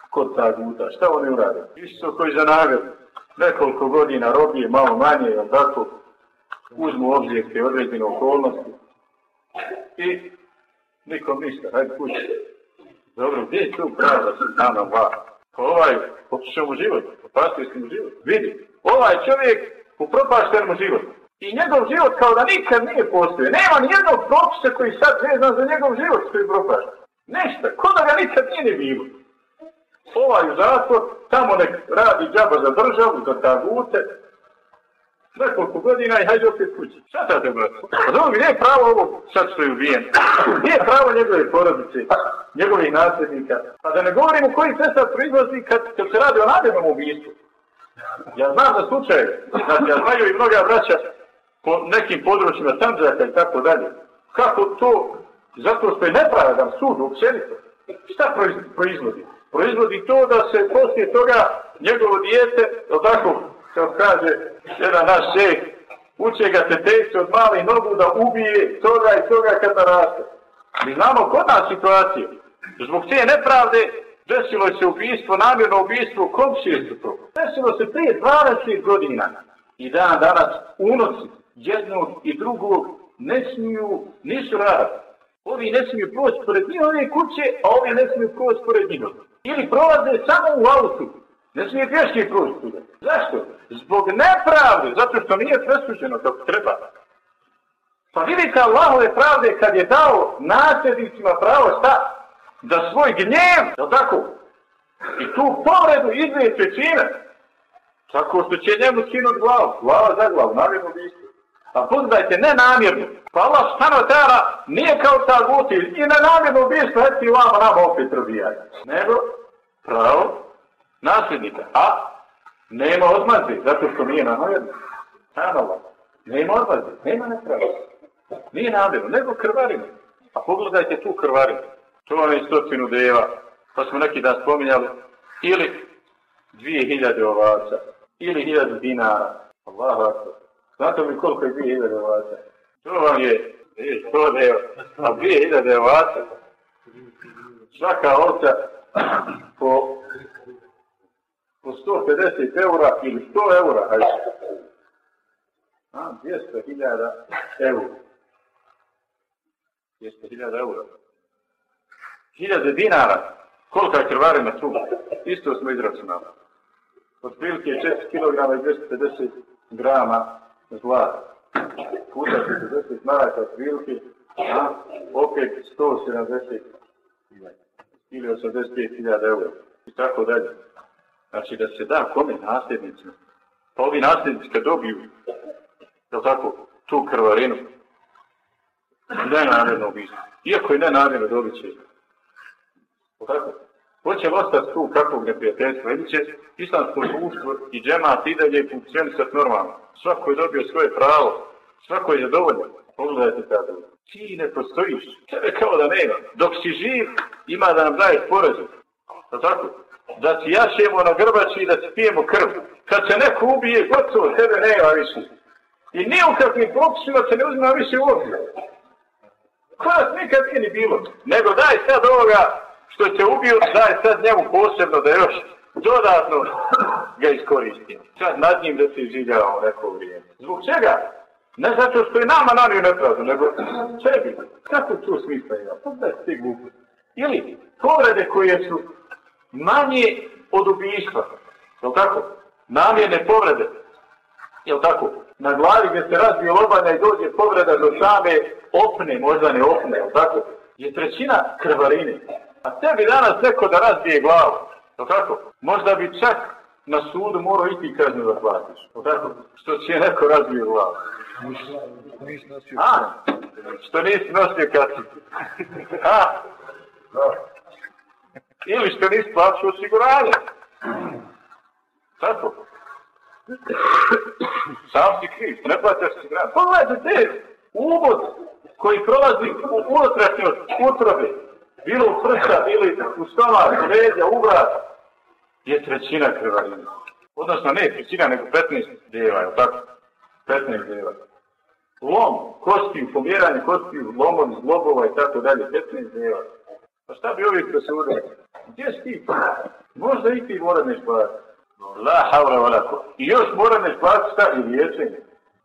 kod ta guta. Šta oni urade? Isto koji za nagradu. Nekoliko godina robije, malo manje, jel tako? Uzmu objekte određene okolnosti. I nikom ništa. Hajde kući. Dobro, gdje je tu prava Sultana vlada? Pa ovaj, pokušao mu život, opastio si mu život. Vidi, ovaj čovjek upropašten mu život. I njegov život kao da nikad nije postoje. Nema ni jednog propisa koji sad vezan za njegov život koji je Ništa, Nešta, ko da ga nikad nije ne bilo. Ovaj u zatvor, tamo nek radi džaba za državu, za tagute, nekoliko godina i hajde opet kući. Šta sad te brate? Pa dobro, gdje je pravo ovo sad što je ubijen? Gdje je pravo njegove porodice, njegovih nasljednika? Pa da ne govorimo koji se sad proizlazi kad, kad se radi o namjernom ubijstvu. Ja znam za slučaj, znači ja znaju i mnoga braća po nekim područjima Sanđaka i tako dalje. Kako to? Zato što je nepravedan sud u. Šta proizvodi? Proizvodi to da se poslije toga njegovo dijete, tako, kao kaže jedan naš šeh, uče ga se tešće od mali nogu da ubije toga i toga kad naraste. Mi znamo kod nas situacije. Zbog te nepravde desilo se ubijstvo, namjerno ubijstvo, komšije su to. Desilo se prije 20 godina. I dan danas unosi jednog i drugog ne smiju, nisu rad. Ovi ne smiju proći pored njihove kuće, a ovi ne smiju proći pored njihove. Ili prolaze samo u autu. Ne smije pješke proći tuda. Zašto? Zbog nepravde, zato što nije presuđeno kako treba. Pa vidite Allahove pravde kad je dao nasljednicima pravo šta? Da svoj gnjev, da tako? I tu povredu izvije čečina. Tako što će njemu skinuti glavu. Glava za glavu, namjerno bistvo. Pa pogledajte, ne namjerno. Pa Allah stano tera nije kao ta guti i ne namjerno bistvo, eto i vama nama opet robijaju. Nego, pravo, nasljednika. A nema odmazi, zato što nije namjerno. Hanala. Nema odmazi, nema nepravo. Nije namjerno, nego krvarino. A pogledajte tu krvarinu. To vam je stotinu deva. Pa smo neki dan spominjali. Ili dvije hiljade ovaca. Ili 1000 dinara. Allah akbar. Znate mi koliko je 2000 devata? To vam je, je sto deva. A 2000 devata. Svaka ovca po po 150 eura ili 100 eura, hajde. A, 200.000 eura. 200.000 eura. 1000 dinara. Kolika je krvarina tu? Isto smo izračunali. Od prilike 4 kg i 250 grama zlata. Puta 40 maraka otprilike, a opet 170 ili 85.000 eura. I tako dalje. Znači da se da kome nasljednicima. Pa ovi nasljednici kad dobiju, je tako, tu krvarinu. Nenamjerno ubistvo. Iako je nenamjerno dobit će. Tako? Hoće li ostati tu kakvog neprijateljstva? Ili će islamsko društvo i džemat i dalje funkcionisati normalno? Svako je dobio svoje pravo. Svako je zadovoljan. Pogledajte tada. Ti ne postojiš. Tebe kao da nema. Dok si živ, ima da nam daješ porezu. Da tako? Da ti jašemo na grbači i da ti pijemo krv. Kad se neko ubije, gotovo, tebe nema više. I nije u kakvim propisima se ne uzima više u obzir. Klas nikad nije ni bilo. Nego daj sad ovoga što će ubio, daj sad njemu posebno da još dodatno ga iskoristim. Sad nad njim da se življava neko vrijeme. Zbog čega? Ne zato što je nama nanio nepravdu, nego sebi. Kako to smisla ima? Pa da ti glupi. Ili povrede koje su manje od ubijstva. Je tako? Namjene povrede. Je tako? Na glavi gdje se razbije lobanja i dođe povreda do same opne, možda ne opne, je tako? Je trećina krvarine. A tebi danas neko da razbije glavu. Je tako? Možda bi čak na sudu morao iti kaznu da platiš. Je tako? Što će neko razbije glavu. A, što nisi nosio kacicu. A, ili što nisi plaćao osiguranje. Tako. Sam si kriv, ne plaćaš osiguranje. Pogledajte te, uvod koji prolazi u unutrašnjost utrobe, bilo u prsa, bilo u stomak, u leđa, u vrat, je trećina krvarina. Odnosno, ne trećina, nego 15 djeva, je tako? 15 djeva. Lom, kostiju, pomjeranje kostiju, lomom, zlobova i tako dalje, 15 djeva. Pa šta bi ovih da se udali? Gdje si ti? Možda i ti mora neš platiti. La havla vala ko. I još mora neš platiti šta i liječenje.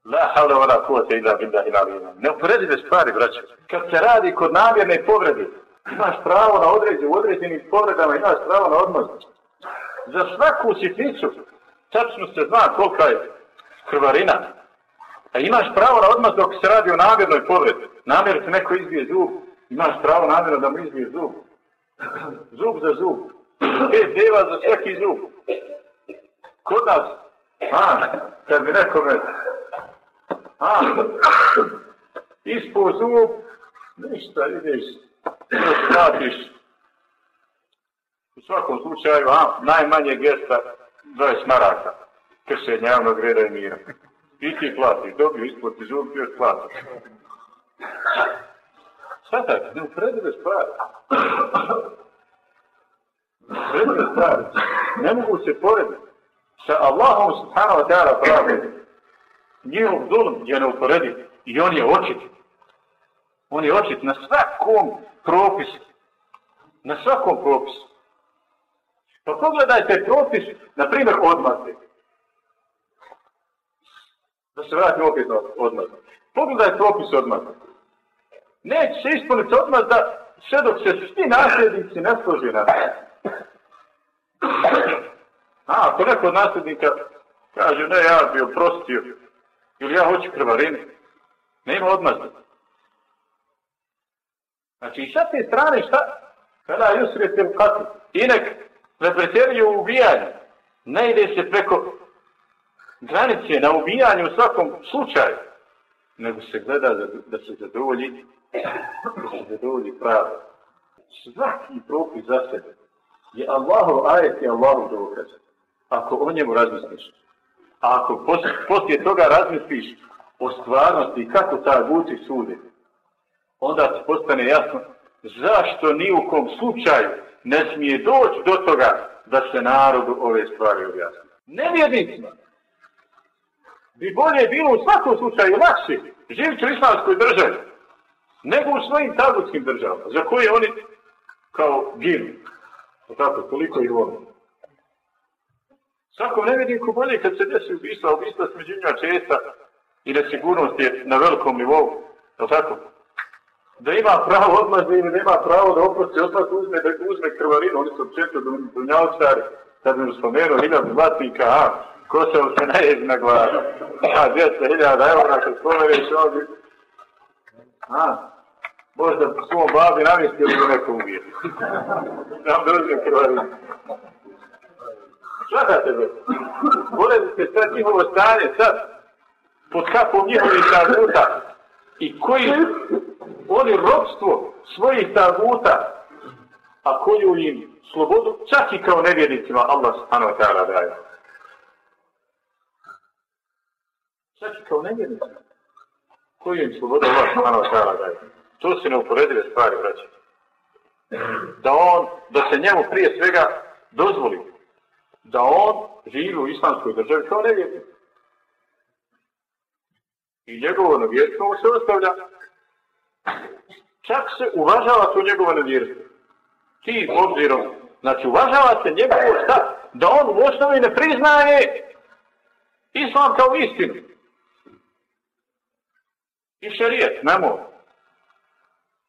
La havla vala ko ila bilda ila ila. Ne uporedive stvari, braće. Kad se radi kod namjerne povrede, imaš pravo na određe, u određenim povredama imaš pravo na odmaz. Za svaku sitnicu, tačno se zna kolika je krvarina. A imaš pravo na odmaz dok se radi o namjernoj povredi. Namjer se neko izbije zub, imaš pravo namjerno da mu izbije zub. Zub za zub. Pet deva za svaki zub. Kod nas, a, kad bi nekome, ah, a, ispo zub, ništa, ideš, još platiš. U svakom slučaju, a, najmanje gesta, 20 maraka, kršenja javnog reda i mira. I ti platiš, dobio isplati zub, ti još platiš. Svatak, ne upredive stvari. Upredive stvari. Ne mogu se porediti sa Allahom subhanahu wa ta'ala pravi. Njihov zulm je neuporediv i on je očit. On je očit na svakom propisu. Na svakom propisu. Pa pogledajte propis, na primjer, odmazde. Da se vratim opet na odmazde. Pogledajte propis odmazde neće se ispuniti odmazda sve dok se svi nasljednici ne složi na A, ako neko od nasljednika kaže, ne, ja bi oprostio, ili ja hoću krvarinu, nema odmazda. Znači, i sa te strane, šta? Kada jusrete u katu, inek ne pretjeruje u ubijanju, ne ide se preko granice na ubijanju u svakom slučaju, nego se gleda da, da se zadovolji da se zadovolji pravo. Svaki propis za sebe je Allahov ajet i Allahov dokaz. Ako o njemu razmisliš, a ako poslije, toga razmisliš o stvarnosti kako ta guci sude, onda se postane jasno zašto ni u kom slučaju ne smije doći do toga da se narodu ove stvari objasni. Nevjednicima bi bolje bilo u svakom slučaju lakše živiti u islamskoj državi nego u svojim tabutskim državama, za koje oni kao ginu. O tako, koliko ih voli. Svakom ne vidim bolje kad se desi ubistva, ubistva smeđenja česta i nesigurnost je na velikom nivou. O tako? Da ima pravo odmazde ili nema pravo da oprosti odmah uzme, da uzme krvarinu, oni su često dunjavčari, sad mi spomenuo hiljad zlatnika, a, ko se se najezi na glavu. A, djeca, hiljada, evo, nakon spomeneš ovdje, A, možda svom babi namjestio ili neko ubije. Nam dođe krvarinu. Svatate me. Volete se sad njihovo stanje, sad. pod kapom njihovih taguta i koji oni robstvo svojih taguta, a koju im slobodu, čak i kao nevjernicima Allah subhanahu wa ta'ala daje. Čak i kao nevjernicima. Koju im slobodu Allah subhanahu wa ta'ala daje. To se neuporedive stvari vraća. Da on, da se njemu prije svega dozvoli da on živi u islamskoj državi kao nevjernik. I njegovo nevjerstvo mu se ostavlja. Čak se uvažava to njegovo nevjerstvo. Ti obzirom, znači uvažava se njegovo šta? Da on u osnovi ne priznaje islam kao istinu. I šarijet, ne mora.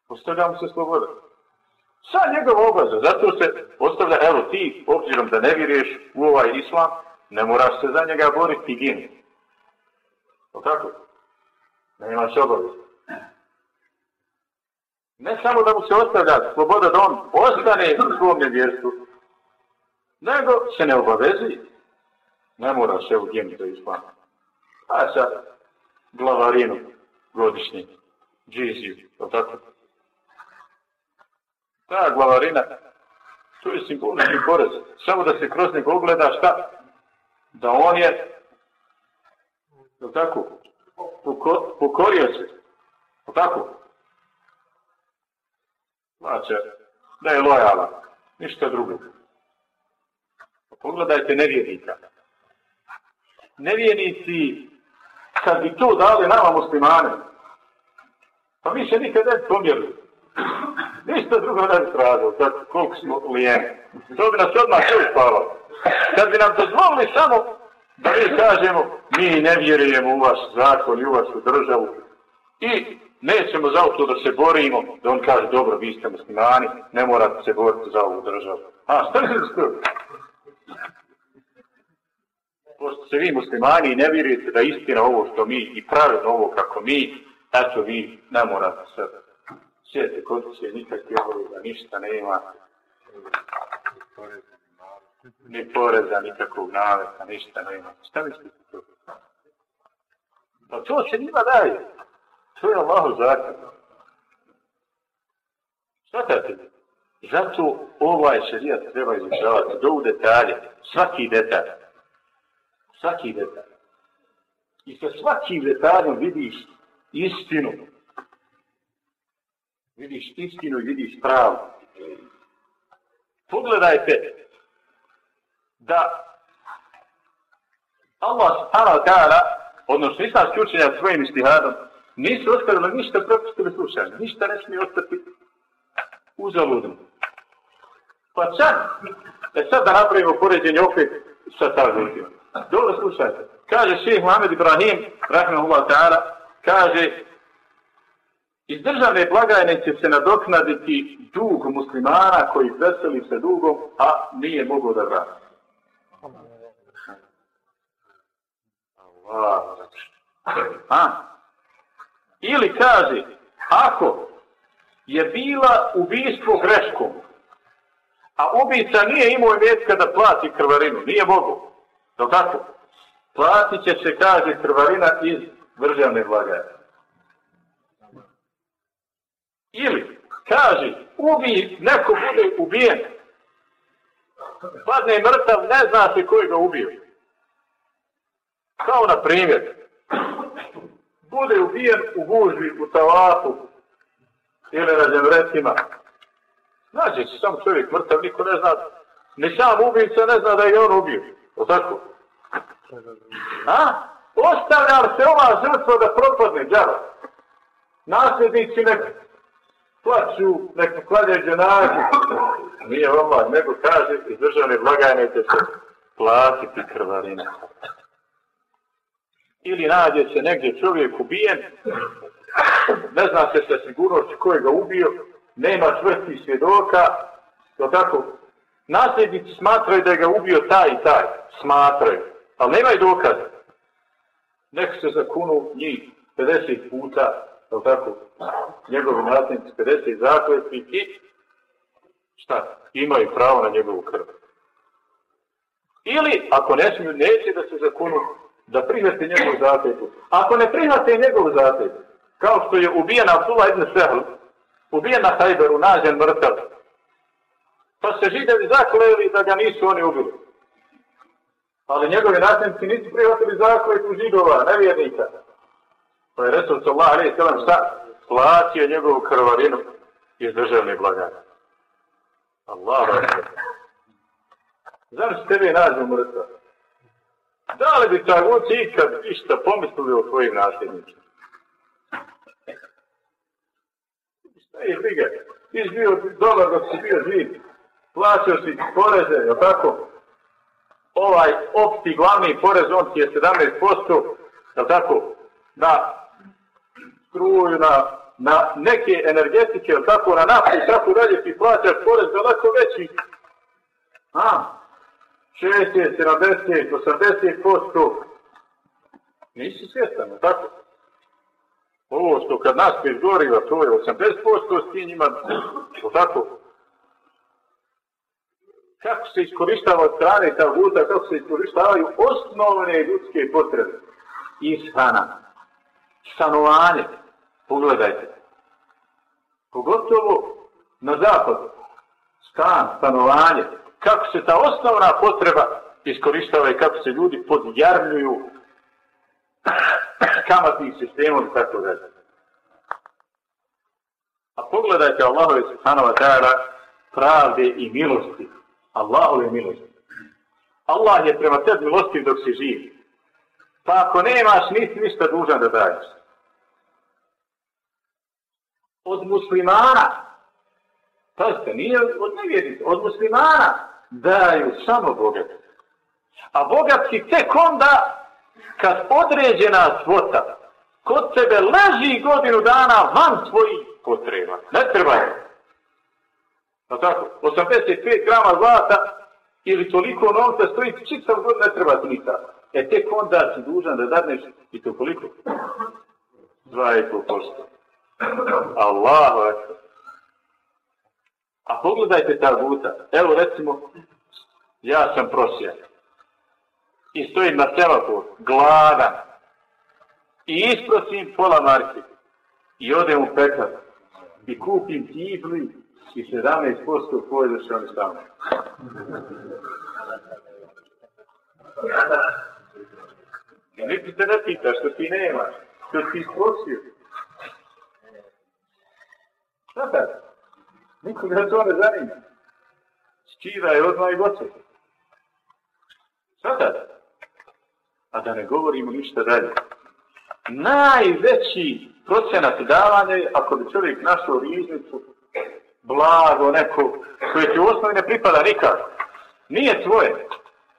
Ostavlja mu se sloboda. Sa njegov obaza, zato se ostavlja, evo ti, obzirom da ne vjeruješ u ovaj islam, ne moraš se za njega boriti gini. O tako? Ne imaš obavez. Ne samo da mu se ostavlja sloboda da on ostane u svom nevjerstvu, nego se ne obavezi. Ne mora se u gini da islam. A sa glavarinu godišnji, džiziju, o tako? ta glavarina, to je simbolični porez. Samo da se kroz njeg ogleda šta? Da on je, je tako, pokorio se. Je tako? Znači, da je lojalan. Ništa drugo. Pa pogledajte nevjernika. Nevjernici, kad bi to dali nama muslimane, pa mi se nikad ne pomjerili. Ništa drugo ne bi tražio, sad koliko smo lijeni. To bi nas odmah sve uspalo. Kad bi nam dozvolili samo da mi kažemo mi ne vjerujemo u vaš zakon i u vašu državu i nećemo za to da se borimo, da on kaže dobro, vi ste muslimani, ne morate se boriti za ovu državu. A, šta je to? Pošto se vi muslimani ne vjerujete da istina ovo što mi i pravilno ovo kako mi, eto vi ne morate se sjeti kod se nikakve ovoga, ništa nema. Ni poreza, nikakvog naveta, ništa nema. Šta mislite to? Pa to se njima daje. To je Allahu zakon. Svatate? Zato ovaj šarijat treba izučavati do u detalje. Svaki detalj. Svaki detalj. I sa svakim detaljem vidiš istinu vidiš istinu i vidiš pravu. Pogledajte da Allah subhanahu wa ta'ala, odnosno islamski učenja svojim istihadom, nisu ostavili ništa propustili slušanje, ništa ne smije ostati uzaludno. Pa čak, e sad da napravimo poređenje opet sa tavžutima. Dobro slušajte. Kaže šeheh Muhammed Ibrahim, rahmahullah ta'ala, kaže, Iz državne blagajne će se nadoknaditi dug muslimana koji veseli se dugom, a nije mogao da vrati. A? Ili kaže, ako je bila ubistvo greškom, a ubica nije imao imetka da plati krvarinu, nije mogu. Da tako? Platit će se, kaže, krvarina iz državne blagajne. Ili, kaže, ubi, neko bude ubijen, padne mrtav, ne zna se koji ga ubio. Kao na primjer, bude ubijen u gužbi, u tavatu ili na zemretima. Znači, sam čovjek mrtav, niko ne zna, ni sam ubijica ne zna da je on ubio. O tako? A? Ostavlja se ova žrtva da propadne, djava. Nasljednici nek plaću, nek klade dženazi. Nije vama, nego kaže iz državne blagajne će se platiti krvarina. Ili nađe se negdje čovjek ubijen, ne zna se sa sigurnošću koji ga ubio, nema čvrstih svjedoka, to tako, nasljednici smatraju da je ga ubio taj i taj, smatraju, ali nemaju dokaza. Neko se zakunu njih 50 puta, je tako, njegovi nasljednici 50 zakletvi i šta, imaju pravo na njegovu krv. Ili, ako ne smiju, neće da se zakunu, da prihvate njegovu zatetu. Ako ne prihvate njegovu zatetu, kao što je ubijen Abdullah ibn Sehl, ubijen na Hajberu, nađen mrtav, pa se židevi zakleli da ga nisu oni ubili. Ali njegovi nasljednici nisu prihvatili zakletu židova, nevjernika. Pa je Resul sallallahu alaihi sallam šta? Platio njegovu krvarinu iz državne blagane. Allah Zar se tebe nađu mrtav? Da li bi taguci ikad išta pomislili o svojim nasljednicima? Šta je briga? Ti si bio dobar dok si bio živ. Plaćao si poreze, je tako? Ovaj opti glavni porez, on ti je 17%, je tako? Na struju, na, na neke energetike, je tako? Na naftu i tako dalje ti plaćaš porez daleko veći. A, 60, 70, 80%. Nisi svjestan, tako? Ovo što kad nas peš goriva, to je 80%, s tim njima, tako? Kako se iskoristava od strane ta vuta, kako se iskoristavaju osnovne ljudske potrebe. Ishrana, stanovanje, pogledajte. Pogotovo na zapadu, stan, stanovanje, kako se ta osnovna potreba iskoristava i kako se ljudi podjarnjuju kamatnim sistemom i tako dalje. A pogledajte Allahove subhanahu wa ta'ala pravde i milosti. Allahove milosti. Allah je prema tebi milosti dok si živ. Pa ako nemaš, nisi ništa dužan da daješ. Od muslimana, pazite, nije od nevjednika, od muslimana daju samo bogati. A bogati tek onda kad određena svota kod tebe leži godinu dana van svojih potreba. Ne treba je. No tako, 85 grama zlata ili toliko novca stoji čitav god ne treba ti ništa. E tek onda si dužan da dadneš i to koliko? 2,5%. Allahu akbar. A pogledajte ta guta. Evo recimo, ja sam prosijak. I stojim na semaforu, gladan. I isprosim pola marke. I odem u pekar. I kupim kibli i 17% pojedeš oni stavno. I niti te ne pita što ti nemaš. Što ti isprosio. Šta tako? Nikoga ne to ne zanima. Skira je odmah i gotovo. Šta tad? A da ne govorimo ništa dalje. Najveći procenat davanja je ako bi čovjek našao riznicu, blago neko, koje ti u osnovi ne pripada nikad. Nije tvoje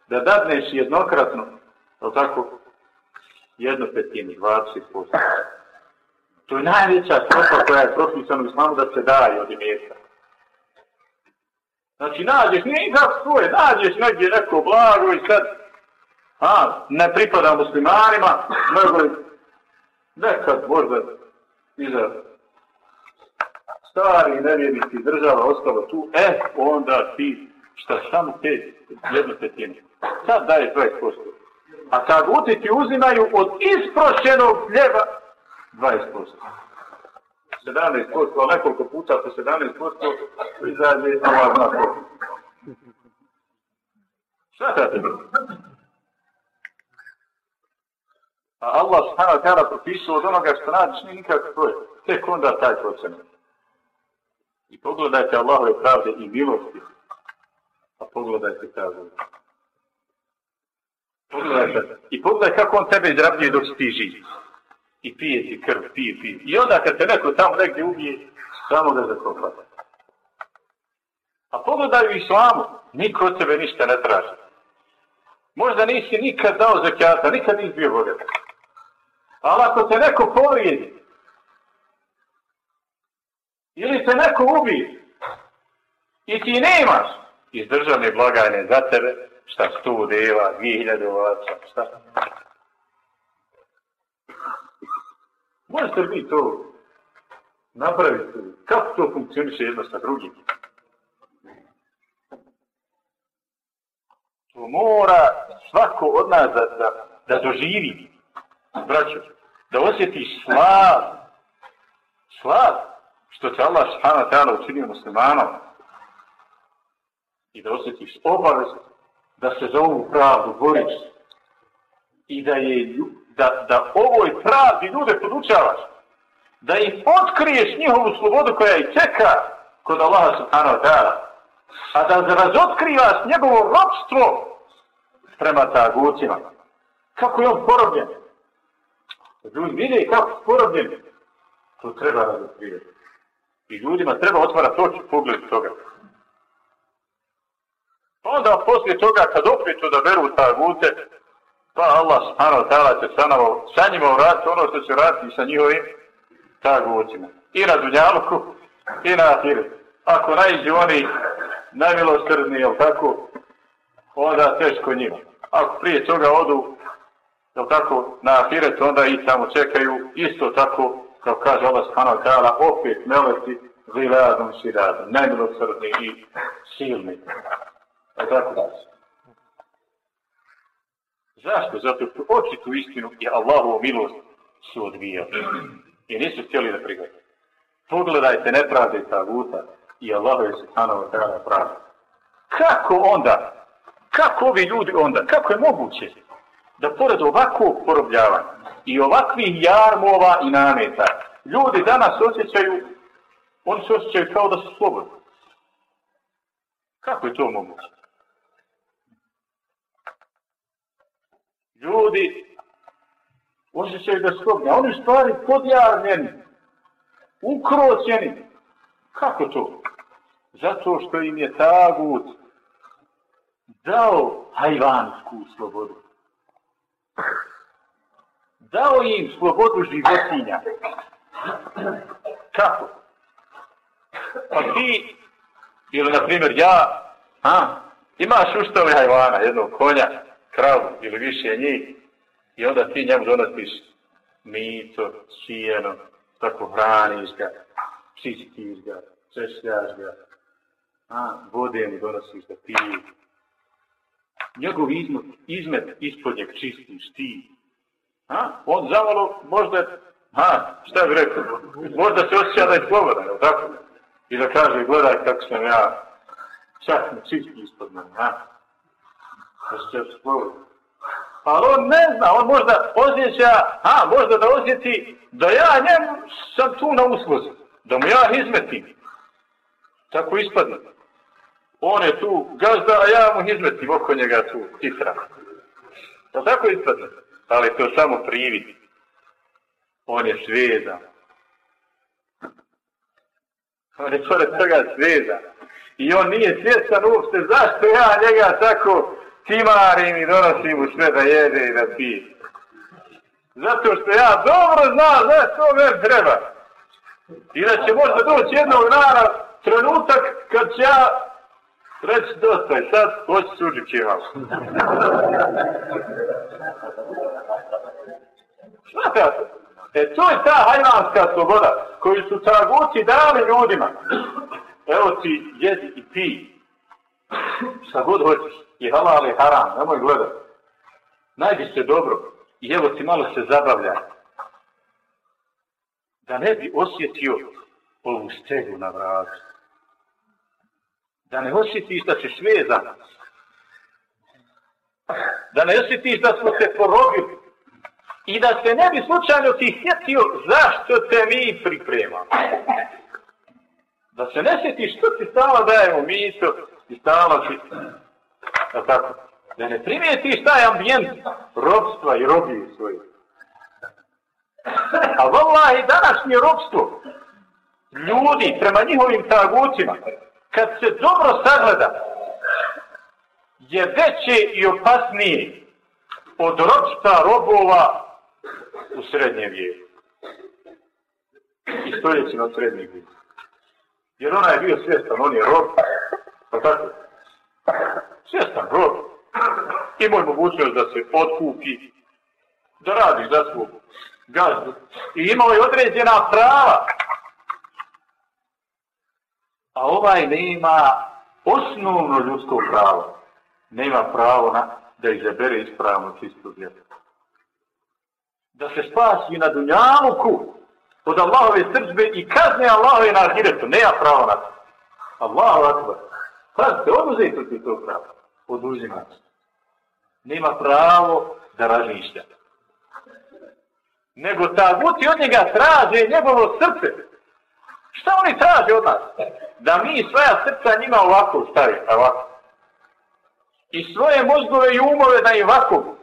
da dadneš jednokratno, je tako, jedno petini, 20%. To je najveća stopa koja je propisana u islamu da se daje od imeta. Znači, nađeš, nije nikak svoje, nađeš negdje neko blago i sad, a, ne pripada muslimanima, nego nekad možda iza stari nevjednici država ostalo tu, e, onda ti, šta samo te jedno petine. Sad daje 20%. A kad uti ti uzimaju od isprošenog hljeba 20%. 17%, a nekoliko puta po 17% izađe Allah zna ovaj to. Šta te? A Allah subhanahu wa ta'ala propisao od onoga što radiš nije nikako tvoje. Tek onda taj procenat. I pogledajte Allahove pravde i milosti. A pogledajte kaže. Pogledajte. I pogledaj kako on tebe izrabljuje dok si ti živi i pije ti krv, pije, pije. I onda kad te neko tamo negdje ubije, samo ga zakopate. A pogledaj u islamu, niko od tebe ništa ne traži. Možda nisi nikad dao zakijata, nikad nisi bio bogat. Ali ako te neko povijedi, ili te neko ubije, i ti nemaš iz državne blagajne za tebe, šta 100 deva, 2000 ovaca, šta? Možete li to napraviti? Kako to funkcioniše jedno sa drugim? To mora svako od nas da, da da doživi, braćo, da osjeti slav, slav, što će Allah subhanahu wa ta'ala učinio muslimanom, i da osjetiš obavezu da se za ovu pravdu boriš i da je da, da ovoj pravdi ljude podučavaš da ih otkriješ njihovu slobodu koja ih čeka kod Allaha subhanahu wa ta'ala a da razotkrivaš njegovo robstvo prema tagucima kako je on porobljen? Ljudi vide kako je porobljen. To treba razotkrivati i ljudima treba otvarati oči pogled toga. Onda poslije toga kad opet odaberu tagute pa Allah subhanahu wa ta'ala će sa, namo, sa njima uraditi ono što će raditi sa njihovim tagutima i na Dunjaluku, i na ahiru ako najđe oni najmilosrdni, jel tako, onda teško njima. Ako prije toga odu, jel tako, na ahiret, onda i tamo čekaju, isto tako, kao kaže Allah subhanahu wa ta'ala, opet meleti ziladom širadom, najmilosrdni i silni. Jel tako? da Zašto? Zato što oči tu istinu i Allahovu milost su odbijali. I nisu htjeli da prihvatiti. Pogledajte nepravde i taguta, i Allahove je subhanahu wa ta'ala. Kako onda, kako ovi ljudi onda, kako je moguće da pored ovakvog porobljavanja i ovakvih jarmova i nameta, ljudi danas osjećaju, oni se osjećaju kao da su slobodni. Kako je to moguće? Ljudi osjećaju da su oni stvari podjarnjeni, ukroćeni. Kako to? Zato što im je tagut dao hajvansku slobodu. Dao im slobodu životinja. Kako? Pa ti, ili na primjer ja, a, imaš uštove hajvana, jednog konja, kravu ili više njih, i onda ti njemu donosiš mito, sijeno, tako hraniš ga, čistiš ga, češljaš ga, a, vode mu donosiš da pije. Njegov izmet, izmet ispod njeg čistiš ti. A, on zavalo možda, ha, šta bi rekao, možda se osjeća da je slobodan, je tako? I da kaže, gledaj kako sam ja, čak mi čisti ispod mene, ha? Da. Pa Ali on ne zna, on možda osjeća, a možda da osjeti da ja njemu sam tu na usluzi, da mu ja izmetim. Tako ispadne on je tu gazda, a ja mu izmetim oko njega tu, titra. To tako ispadne. Ali to samo privid. On je sveza. On je pored toga. I on nije svjestan uopšte zašto ja njega tako timarim i donosim mu sve da jede i da pije. Zato što ja dobro znam da to meni treba. I da će možda doći jednog dana trenutak kad će ja Reći dosta i sad hoću suđi kjeval. Znate, e to je ta hajvanska sloboda koju su taguci dali ljudima. Evo ti jedi i pi. Šta god hoćeš. I halal i haram. Nemoj gledat. Najdi se dobro. I evo ti malo se zabavlja. Da ne bi osjetio ovu stegu na vratu da ne osjetiš da ćeš vezan, da ne osjetiš da smo se porobili i da se ne bi slučajno ti sjetio zašto te mi pripremamo. Da se ne sjetiš što ti stala dajemo mito i stala ti... Da, tako, da ne primijetiš taj ambijent robstva i robije svoje. A vama i današnje robstvo ljudi prema njihovim tagucima kad se dobro sagleda, je veće i opasnije od robstva robova u srednjem vijeku. I stoljećima srednjeg vijeku. Jer ona je bio svjestan, on je rob, pa tako? Svjestan, grob, Imao mogućnost da se otkupi, da radi za svog gazdu. I imao je određena prava A ovaj nema osnovno ljudsko pravo. Nema pravo na, da izabere ispravno čisto djeto. da se spasi na dunjavuku od Allahove srđbe i kazne Allahove na ahiretu. Ne ja pravo na to. Allahu akbar. Pazite, oduzeti ti to pravo. Oduzimati. Nema pravo da razmišlja. Nego ta guti od njega traže njegovo srce. Šta oni traže od nas? Da mi svoja srca njima ovako stavimo, ovako. I svoje mozgove i umove da im ovako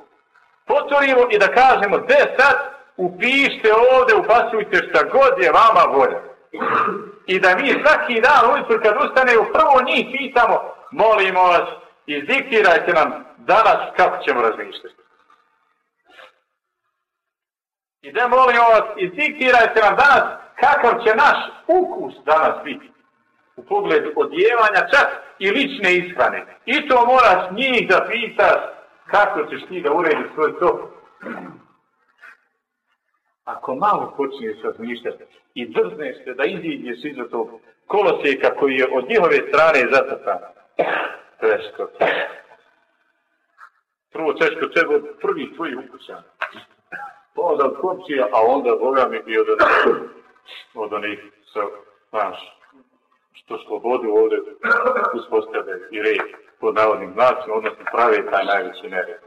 potvorimo i da kažemo, de sad upište ovde, upasujte šta god je vama volja. I da mi svaki dan ujutru kad ustane u prvo njih pitamo, molimo vas, izdiktirajte nam danas kako ćemo razmišljati. I da molim vas, izdiktirajte nam danas kakav će naš ukus danas biti. U pogledu odjevanja čak i lične ishrane. I to moraš njih da pitaš kako ćeš ti da uredi svoj to. Ako malo počneš razmišljati i drzneš se da iziđeš iz tog kolosijeka koji je od njihove strane zacrtan, teško. Prvo teško tebe od prvih tvojih ukućana. Onda od kopcija, a onda Boga mi i od onih, od onih sa, znaš, što slobodu ovdje uspostave i red pod navodnim znacima, odnosno prave taj najveći nered.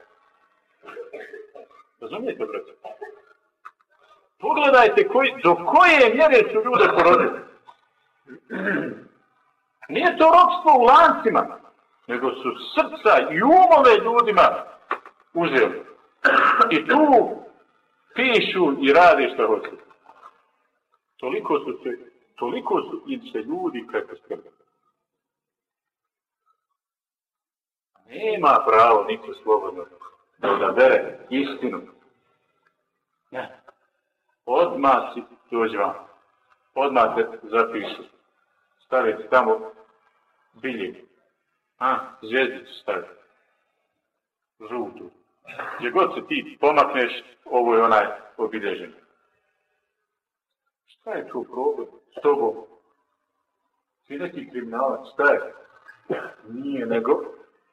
Razumijete, brate? Pogledajte koji, do koje mjere su ljude porodili. Nije to robstvo u lancima, nego su srca i umove ljudima uzeli. I tu pišu i rade što hoće. Toliko su se, toliko su i se ljudi kako skrbe. Nema pravo niko slobodno da odabere istinu. Ne odmah si dođe vam. Odmah te zapišu. Stavite tamo bilje. A, zvijezdicu stavi. Žutu. Gdje god se ti pomakneš, ovo je onaj obilježen. Šta je tu problem s tobom? Ti neki kriminalac, šta je? Nije, nego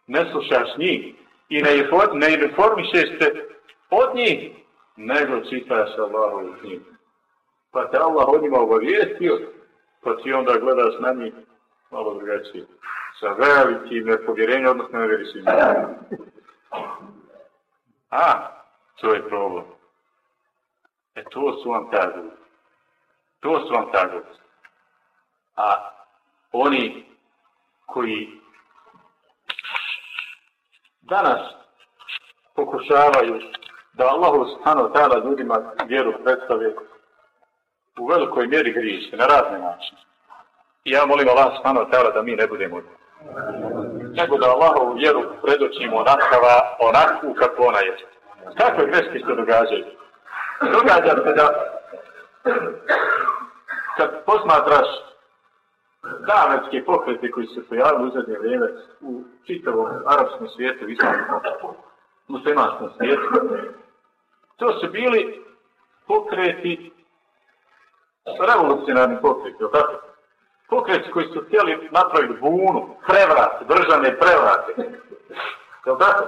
ne slušaš njih i ne, ne informišeš se od njih nego čitaš Allahovu knjigu. Pa te Allah od njima obavijestio, pa ti onda gledaš na njih malo drugačije. Sa velikim nepovjerenjem, odnosno ne vjeriš im. A, to je problem. E to su vam kazali. To su vam kazali. A oni koji danas pokušavaju da Allah subhanahu wa ta'ala ljudima vjeru predstave u velikoj mjeri griješe, na razne načine. I ja molim Allah subhanahu wa ta'ala da mi ne budemo nego da Allahovu vjeru predočimo onakava, onakvu kako ona je. Takve greške se događaju? Događa se da kad posmatraš davetske pokrete koji se pojavili u zadnje vrijeme u čitavom arapskom svijetu, islamskom, muslimanskom svijetu, To su bili pokreti, revolucionarni pokreti, tako? Pokret koji su htjeli napraviti bunu, prevrat, državne prevrate. Jel tako?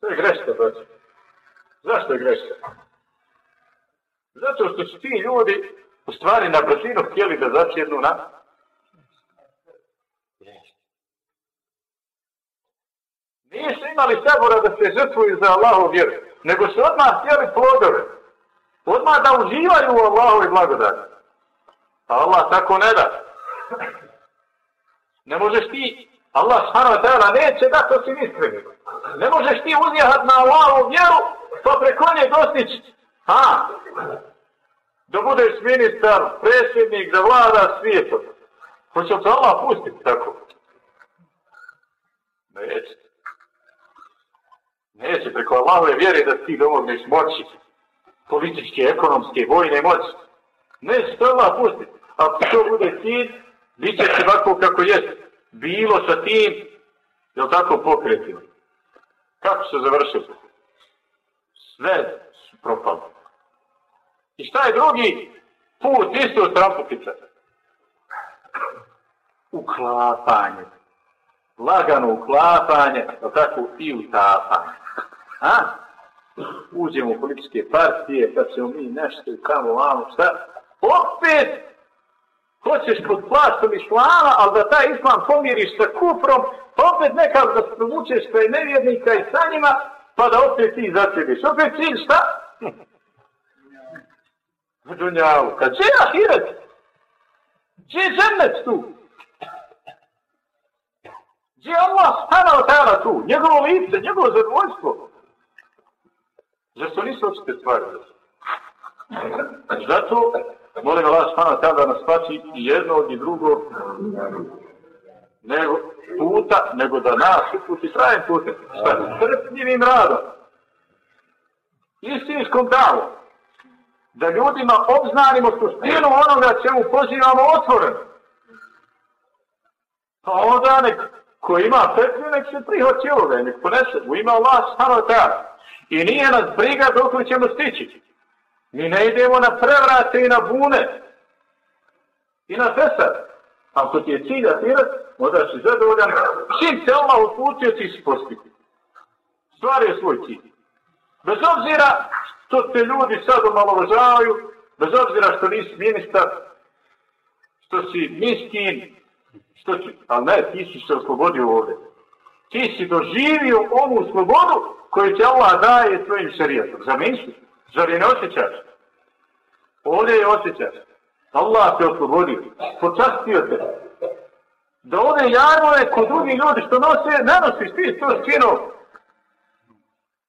To je greška, braće. Zašto je greška? Zato što su ti ljudi u stvari na brzinu htjeli da začednu na Nisu imali sabora da se žrtvuju za Allahov vjeru nego su odmah htjeli plodove. Odmah da uživaju u Allahovi blagodati. Pa Allah tako ne da. Ne možeš ti, Allah subhanahu wa ta'ala neće da to si iskreni. Ne možeš ti uzjehat na Allahovu vjeru, pa preko nje dostići. Ha? Da budeš ministar, predsjednik, da vlada svijetom. Hoće li se Allah pustiti tako? Neće. Neće preko Allahove vjere da ti domogneš moći, političke, ekonomske, vojne moći. Neće to Allah pustiti. Ako to bude cilj, bit će se ovako kako je bilo sa tim, je li tako pokretima. Kako se završilo? Sve su propalo. I šta je drugi put isto od tramputica? Uklapanje. Lagano uklapanje, je tako i utapanje. A? uđemo u političke partije, pa ćemo mi nešto i kamo vamo, šta? Opet hoćeš pod plaštom islama, ali da taj islam pomiriš sa kufrom, pa opet nekako da se provučeš je nevjernika i sa njima, pa da opet ti začebiš. Opet cilj šta? U dunjavu. Kad će ahiret? Gdje je džennet tu? Gdje je Allah subhanahu wa ta'ala tu? Njegovo lice, njegovo zadovoljstvo. Zašto nisu opšte stvari? Zato, molim Allah subhanahu wa ta'ala da nas spači i jednog i drugog nego puta, nego da nas uputi trajem putem. Šta? Trpljivim radom. Istinskom davom. Da ljudima obznanimo suštinu onoga čemu pozivamo otvoreno. Pa onda nek, ko ima petlju, nek se prihoći ovoga, nek ponese, u ima Allah stano ta. I nije nas briga dok ćemo stići. Mi ne idemo na prevrate i na bune. I na fesad. Ako ti je cilj atirat, onda si zadovoljan. Čim te Allah uputio, ti si postići. Stvar je svoj cilj. Bez obzira što te ljudi sad omalovažavaju, bez obzira što nisi ministar, što si miskin, što ti, ali ne, ti si se oslobodio ovdje. Ti si doživio ovu slobodu koju ti Allah daje svojim šarijatom. Zamisli. Zar je ne osjećaš? Ovdje je osjećaš. Allah te oslobodio. Počastio te. Da ove jarmove kod drugi ljudi što nose, ne nosiš ti to skinuo.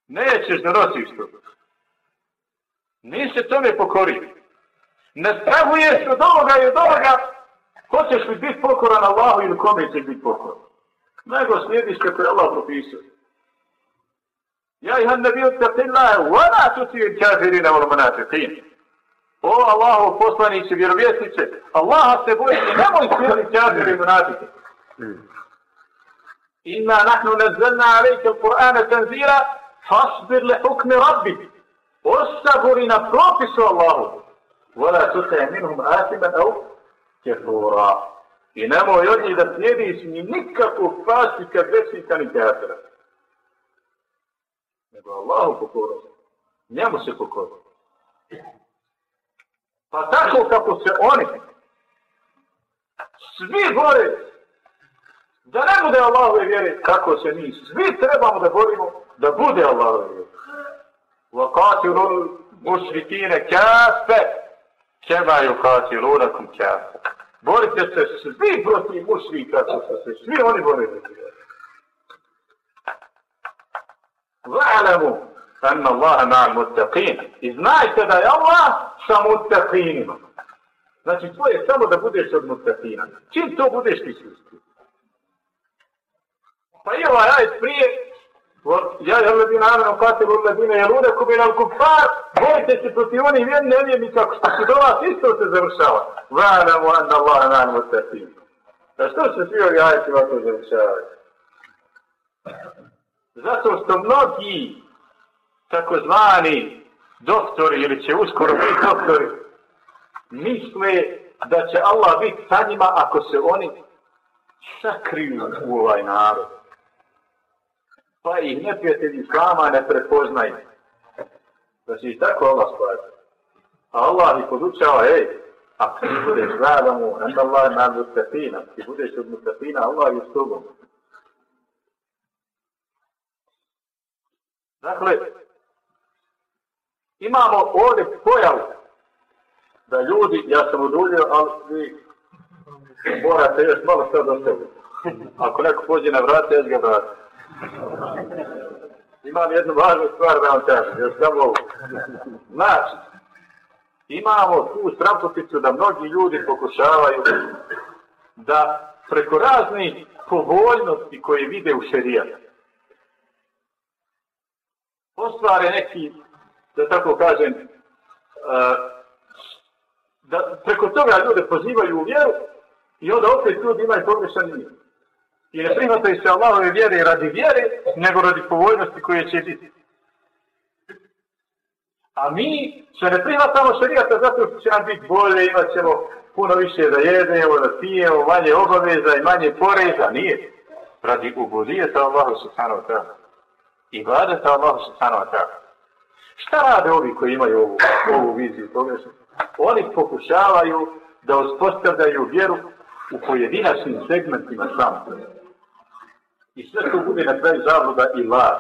Nećeš da nosiš to. Nisi tome pokorio. Ne strahuješ od ovoga i od ovoga. Hoćeš li biti pokoran Allahu ili kome ćeš biti pokoran? Nego slijediš kako je Allah propisao. يا أيها النبي اتق الله ولا تسيء الكافرين والمنافقين. أو الله فصلني شبير بيسيش الله سبوي إنما يسيء الكافرين والمنافقين. إنا نحن نزلنا عليك القرآن تنزيلا فاصبر لحكم ربي واصبر إن بروفيس الله ولا تطع منهم آثما أو كفورا. إنما يرئي ذا سيدي اسمي نكا كفاسك بسيكا نكافرا Nego Allahu pokorao. Njemu se pokorao. Pa tako kako se oni svi bore da ne bude Allahove vjere kako se mi svi trebamo da borimo da bude Allahove vjere. وقاتلوا المشركين كافة كما يقاتلونكم كافة Borite se svi protiv mušrika, su se svi oni borili. Va'alamu anna Allaha ma'al muttaqin. I znajte da je Allah sa muttaqinima. Znači, to je samo da budeš od muttaqina. Čim to budeš ti susti? Pa i ovaj ajd prije, ja je ledina amenu katilu ledine jelude kubina al kufar, bojite se protiv onih vjerni nevjernika, što se do vas isto se završava. Va'alamu anna Allaha ma'al muttaqin. Da što se svi ovi ajti ovako završavaju? Zato što mnogi takozvani doktori ili će uskoro biti doktori misle da će Allah biti sa njima ako se oni sakriju u ovaj narod. Pa ih neprijatelji islama ne prepoznaju. Da će tako Allah spati. A Allah ih podučava, ej, a ti budeš gledamu, enda Allah na mutafina, ti budeš od mutafina, Allah je s tobom. Dakle, imamo ovdje pojavu da ljudi, ja sam udulio, ali vi morate još malo sad sebe. Ako neko pođe na vrata, ja ga vrati. Imam jednu važnu stvar da vam kažem, još samo ovo. Znači, imamo tu strampoticu da mnogi ljudi pokušavaju da preko raznih povoljnosti koje vide u šerijatu ostvare neki da tako kažem, e, da preko toga ljude pozivaju u vjeru i onda opet ljudi imaju pogrešan mir. I ne prihvataju se Allahove vjere radi vjere, nego radi povoljnosti koje će biti. A mi se ne prihvatamo šarijata zato što će nam biti bolje, imat ćemo puno više da jedemo, da pijemo, manje obaveza i manje poreza. Nije. Radi ubudijeta Allahu subhanahu wa ta'ala. I vladata Allahu subhanahu wa ta'ala. Šta rade ovi koji imaju ovu, ovu viziju pogrešnu? Oni pokušavaju da uspostavljaju vjeru u pojedinačnim segmentima samo. I sve to bude na kraju zabluda i laž.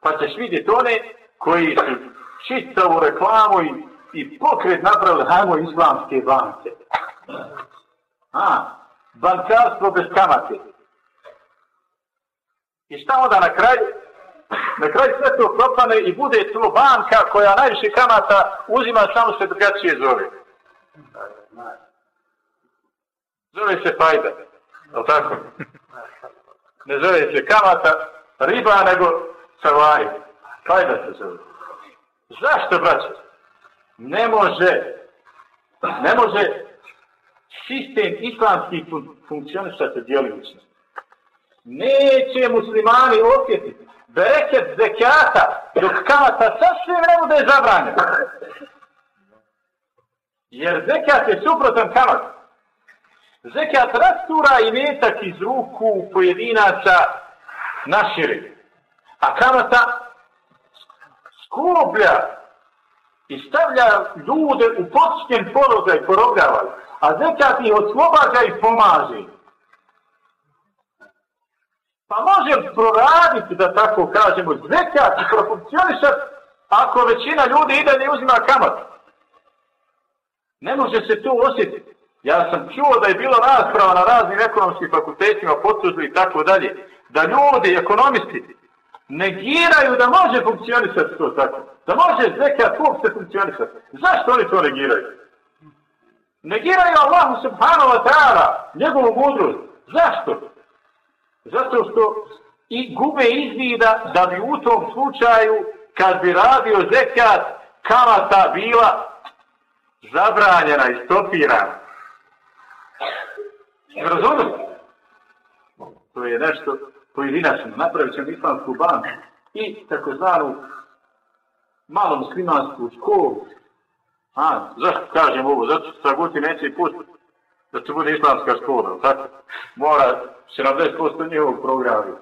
Pa ćeš vidjeti one koji su čitavu reklamu i, i pokret napravili hajmo islamske banke. A, bankarstvo bez kamate. I šta onda na kraju? Na kraju sve to propane i bude to banka koja najviše kamata uzima samo se drugačije zove. Zove se fajda. Je tako? Ne zove se kamata riba, nego savaj. Fajda se zove. Zašto, braće? Ne može, ne može sistem islamski fun funkcionisati djelujući. Neće muslimani osjetiti bereket zekata dok kamata sasvim ne bude zabranjena. Jer zekat je suprotan kamat. Zekat rastura i metak iz ruku pojedinaca naširi. A kamata skuplja i stavlja ljude u počinjen položaj porobljavaju. A zekat ih oslobađa i pomaže. Pa može proraditi, da tako kažemo, zekat i profunkcionišati ako većina ljudi ide i uzima kamat. Ne može se to osjetiti. Ja sam čuo da je bilo rasprava na raznim ekonomskim fakultetima, potužbi i tako dalje, da ljudi, ekonomisti, negiraju da može funkcionisati to tako. Da može zekat uopšte funkcionisati. Zašto oni to negiraju? Negiraju Allahu subhanahu wa ta'ala, njegovu mudrost. Zašto? Zato što i gube izvida da bi u tom slučaju, kad bi radio zekat, kamata bila zabranjena i stopirana. Razumite? To je nešto pojedinačno. Napravit ćemo islamsku banku i takozvanu malo muslimansku školu. A, zašto kažem ovo? Zato što Saguti neće pustiti da će bude islamska škola. Tako? Mora 70% njihovog programa.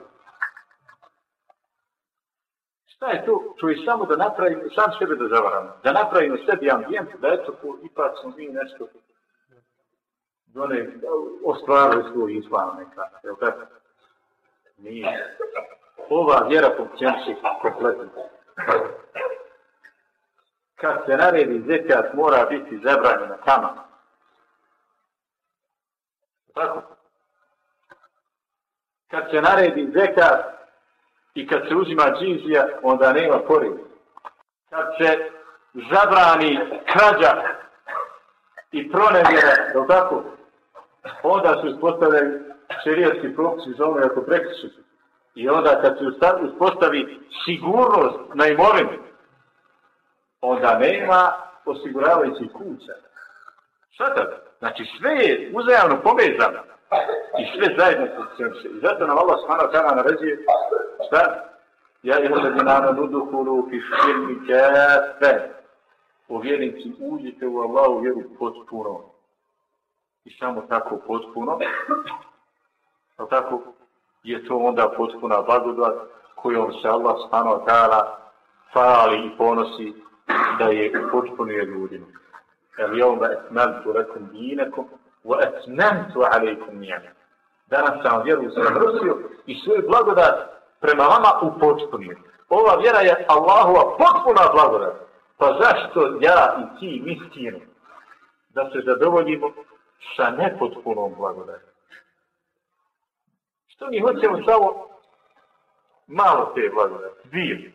Šta je to? Čuj samo da napravimo, sam sebe da zavaramo. Da napravimo sebi ambijent, da eto, ipak smo mi nešto da ostvarili svoj islam neka. jel tako? Nije. Ova vjera funkcioniše kompletno. Kad se naredi zekat, mora biti zabranjena kama. Tako? Kad se naredi zekat i kad se uzima džizija, onda nema poreza. Kad se zabrani krađa i pronevjera, je tako? Onda se uspostavljaju šerijatski propisi za ono jako prekrišu. I onda kad se uspostavi sigurnost na imovini, onda nema osiguravajućih kuća. Šta tada? Znači sve je uzajavno povezano i sve zajedno funkcioniše. I zato nam Allah smano kada naređuje šta? Ja je da dinara nuduhulu fi širmi kafe. O vjernici uđite u Allahu vjeru potpuno. I samo tako potpuno. A tako je to onda potpuna blagodat kojom se Allah smano kada fali i ponosi da je potpunije ljudima. اليوم أتممت لكم دينكم وأتممت عليكم etmentu. Danas sam vjeru završio i svoju blagodat prema vama u. Ova vjera je Allahova potpuna blagodat. Pa zašto ja i ti miskinu da se zadovoljimo sa nepotpunom blagodati? Što mi hoćemo samo malo te blagodati, dio.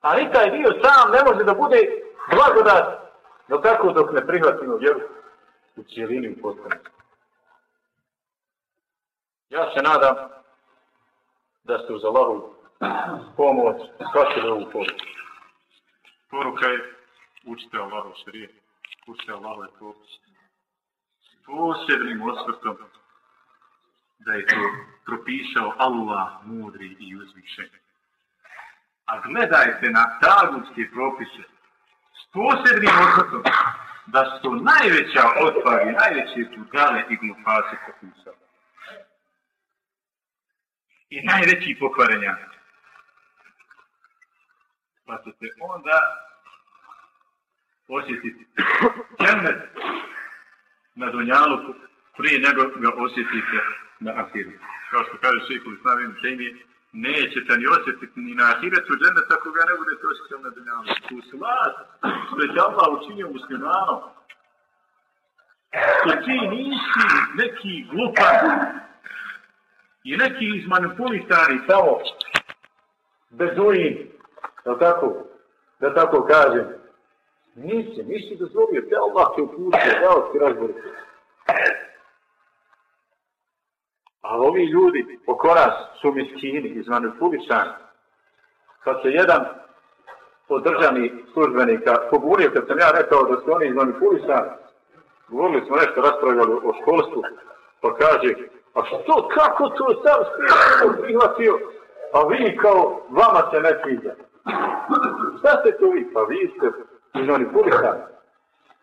A ni taj dio sam ne može da bude blagodat No tako dok ne prihvatimo vjeru u cijelini u potpunosti. Ja se nadam da ste uz Allahu pomoć shvatili ovu pomoć. Poruka je učite Allahu šarije, učite Allahu je to posebnim osvrtom da je to propisao Allah mudri i uzvišen. A gledajte na tagutske propise posebnim osvrtom da su najveća otpari, najveće budale i glupase popisali. I najveći pokvarenja. Pa ćete onda osjetiti džennet na Dunjaluku prije nego ga osjetite na Ahiru. Kao što kaže Šeikul Islam Ibn Taymi, nećete ni osjetiti ni na Ahiretu džennet ako ga ne budete osjetiti na Dunjaluku. Tu slad što je Allah učinio muslimanom. Što ti nisi neki glupan i neki izmanipulitani samo bezuin, da tako, da tako kažem, nisi, nisi dozvolio, te Allah te upustio, dao ti razboriti. Ali ovi ljudi oko nas su miskini, izmanipulisani. Kad se jedan od državnih službenika pobunio, kad sam ja rekao da su oni izmanipulisani, govorili smo nešto, raspravljali o školstvu, pa kaže, a što, kako to sam sve prihvatio? A vi kao, vama se ne sviđa. Šta ste to vi? Pa vi ste izmanipulisani.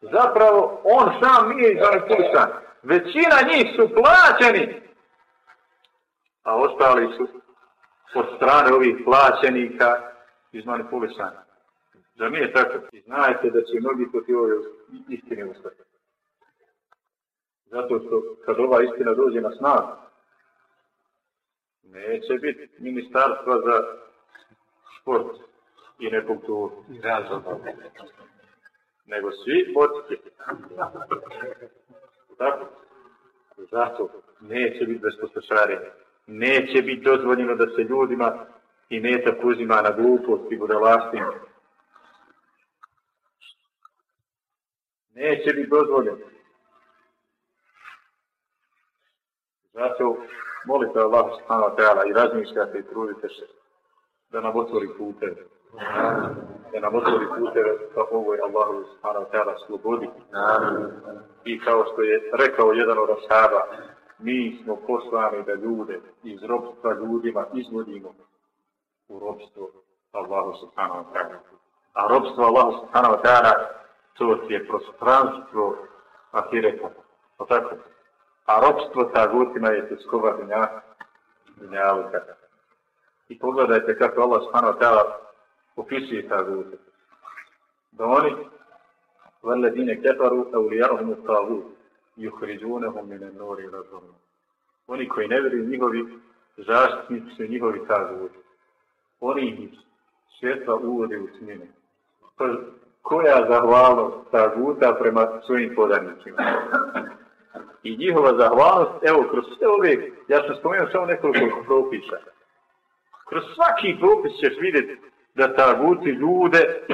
Zapravo, on sam nije izmanipulisan. Većina njih su plaćeni. A ostali su od strane ovih plaćenika izmanipulisani. Zar nije tako? I znajte da će mnogi protiv ove istine ustati. Zato što kad ova istina dođe na snagu, neće biti ministarstva za sport i nekulturu. Nego svi potike. Tako? Zato neće biti bez poslušarenja. Neće biti dozvoljeno da se ljudima i metak uzima na glupost i budalastima. Neće biti dozvoljeno. Zato molite Allah subhanahu wa ta'ala i razmišljate i trudite se da nam otvori puteve. Da nam otvori puteve ka ovoj Allahu subhanahu wa ta'ala slobodi. I kao što je rekao jedan od ashaba, mi smo poslani da ljude iz robstva ljudima izvodimo u robstvo Allahu subhanahu wa ta'ala. A robstvo Allahu subhanahu wa ta'ala to je prostranstvo ahireta. O tako? A robstvo tagutima je teskova dunja, dunjaluka. I pogledajte kako Allah subhanahu wa ta'ala opisuje tagute. Da oni, valedine kefaru, eulijahum u tagut, juhriđunehum mine nori razumno. Oni koji ne vjeruju njihovi zaštitnici su njihovi taguti. Oni ih svjetla uvode u smine. Pa koja zahvalnost taguta prema svojim podanicima? i njihova zahvalnost, evo, kroz sve ove, ja sam spomenuo samo nekoliko propisa. Kroz svaki propis ćeš vidjeti da taguti ljude,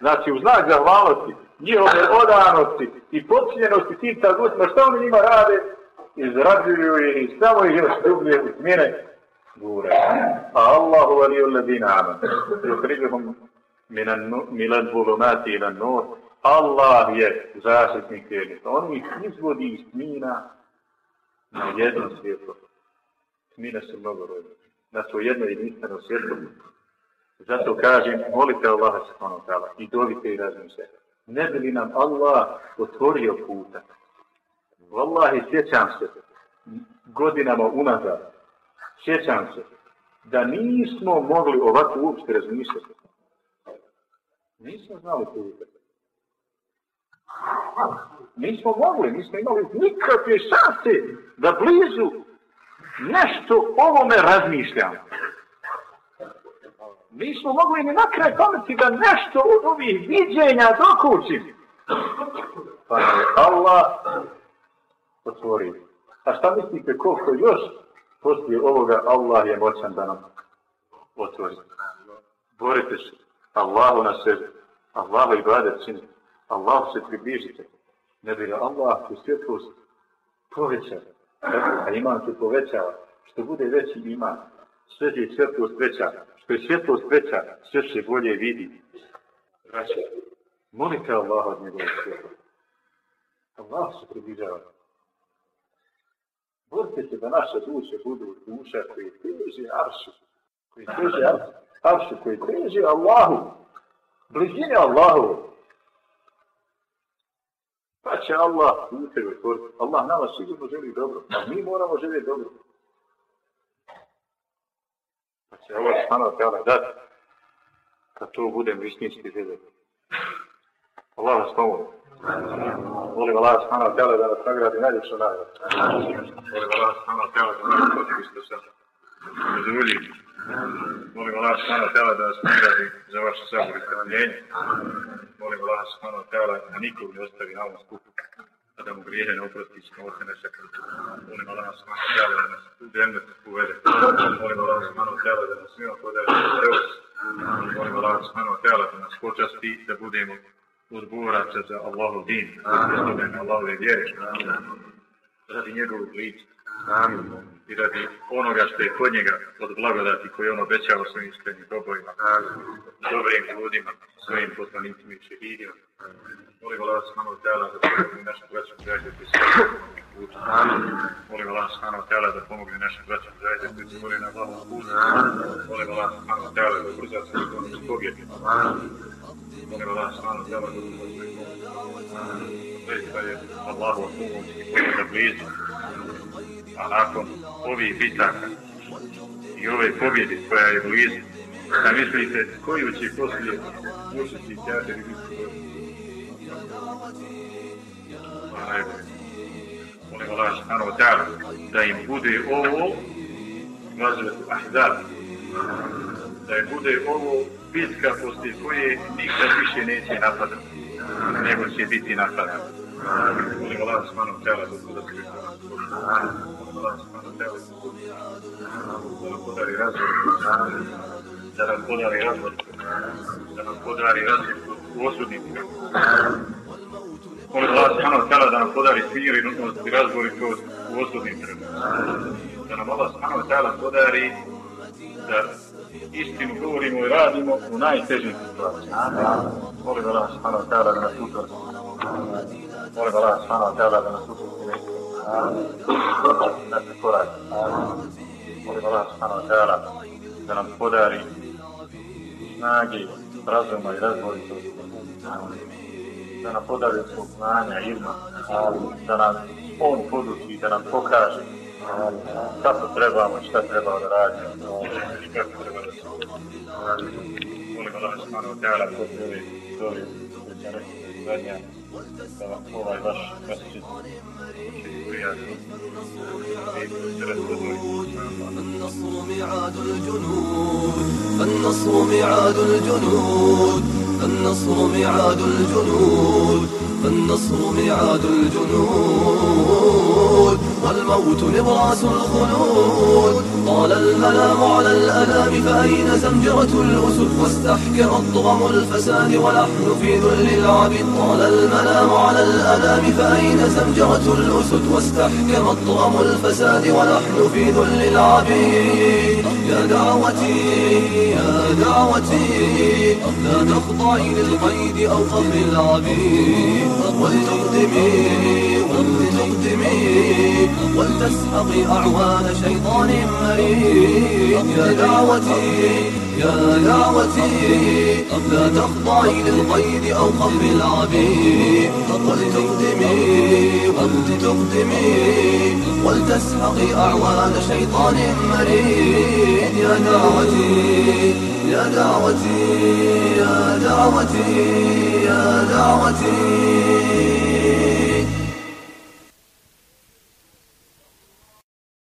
znači u znak zahvalnosti, njihove odanosti i počinjenosti tim tagutima, što oni njima rade? Izrađuju je i samo ih još dublje u smjene gure. A Allahu valiju ladina aman. Yukhrijuhum milan volumati ilan nur. Allah je zaštitnik vjernika. On ih izvodi iz smina na jedno svjetlo. Tmina su mnogo rodne. Na svoj jedno jedinstveno svjetlo. Zato kažem, molite Allaha se ono tala i dovite i razmišljajte. Ne bi li nam Allah otvorio puta? Wallahi, sjećam se godinama unazad. Sjećam se da nismo mogli ovako uopšte razmišljati. Nismo znali puta. Nismo mogli, nismo imali nikakve šanse da blizu nešto ovome razmišljamo mi smo mogli ni na kraj pameti da nešto od ovih viđenja dokućim. Pa je Allah otvori. A šta mislite koliko još poslije ovoga Allah je moćan da nam otvori. Borite se. Allahu na sebi. Allahu i bade čini. Allah se približite. Ne bi Allah tu svjetlost poveća. A iman se povećava. Što bude veći iman, sve je svjetlost veća. Što je svjetlost veća, sve se bolje vidi. Znači, molite Allah od njegove svjetlosti. Allah se približava. Borite se da naše duše budu duša koje teži aršu. Koji teži aršu. Koji teži Allahu. Blizine Allahu. Pa će Allah puteve otvoriti. Allah nama sigurno želi dobro. A mi moramo željeti dobro. Znači, pa će Allah stano tjela dati kad to budem višnjički želio. Allah vas pomoći. Molim Allah subhanahu wa da nas nagradi najljepšu nagradu. Molim Allah subhanahu wa da nas potivi što sam zadovoljim. Molim Allah subhanahu wa da nas nagradi za vaše sabor i stavljenje. Molim Allah subhanahu wa da nikog ne ostavi na ovom skupu. A da mu grijehe ne oprosti što ovo se ne sekre. Molim Allah subhanahu wa ta'ala da nas u džennet uvede. Molim Allah subhanahu wa ta'ala da nas svima podari Molim Allah subhanahu wa ta'ala da nas počasti da budemo od boraca za Allahov din, za Allahove vjere, radi njegovog lica. Amin. I radi onoga što je kod njega od blagodati koje on obećava svojim iskrenim robojima, dobrim ljudima, svojim poslanicima i šehidima. Molim Allah subhanahu wa ta'ala da pomogne naše braće zajedno koji se putu. Molim Allah subhanahu wa ta'ala da pomogne naše braće zajedno koji se voli na Allahom putu. Molim Allah subhanahu wa ta'ala da ubrza se do pobjede. Molim Allah subhanahu wa ta'ala da ubrza Zaista je Allahu pomoć i pomoć blizu. A nakon ovih bitaka i ove pobjede koja je blizu, da mislite koju će poslije mušiti teater i biti Pa najbolje. Molim Allah subhanahu wa ta'ala da im bude ovo Gazvetu ahdar, Da im bude ovo bitka poslije koje nikad više neće napadati, nego će biti napadati. Molim Allah subhanahu wa ta'ala da bude da Allah subhanahu ta'ala da nam podari razvoj, da nam podari razvoj, da nam podari razvoj u osudnim Molim Allah subhanahu wa ta'ala da nam podari smirnost i nutnost i razboritost u osudnim trenutima. Da nam Allah subhanahu wa ta'ala podari da istinu govorimo i radimo u najtežim situacijama. Molim Allah subhanahu wa ta'ala da nas utvrdi. Molim Allah subhanahu wa ta'ala da nas utvrdi. Da se korak. Molim Allah subhanahu wa ta'ala da nam podari snage, razuma i razvojitosti. Da nam podari svog znanja, ilma. Da nam on poduči, da nam pokaže kako trebamo, šta trebamo da radimo. I kako treba da se Molim Allah subhanahu wa ta'ala poslije ove dole, koje sam rekao zadnja, da vam ovaj النصر ميعاد الجنود. النصر ميعاد الجنود فالنصر ميعاد الجنود فالنصر ميعاد الجنود. والموت نبراس الخلود. طال المنام على الأنام فأين زمجرة الأسد؟ واستحكر الضغم الفساد ونحن في ذل العبيد طال المنام على الأنام فأين زمجرة الأسد؟ واستحكر الضغم الفساد ونحن في ذل العبيد يا دعوتي يا دعوتي لا تخضعي للقيد أو قبر العبيد. ولتقدمي ولتقدمي ولتسحقي أعوان شيطان مريد. يا دعوتي يا دعوتي لا تخضعي للقيد أو قبر العبيد. ولتقدمي ولتقدمي ولتسحقي أعوان شيطان مريد. يا دعوتي يا دعوتي يا دعوتي يا دعوتي.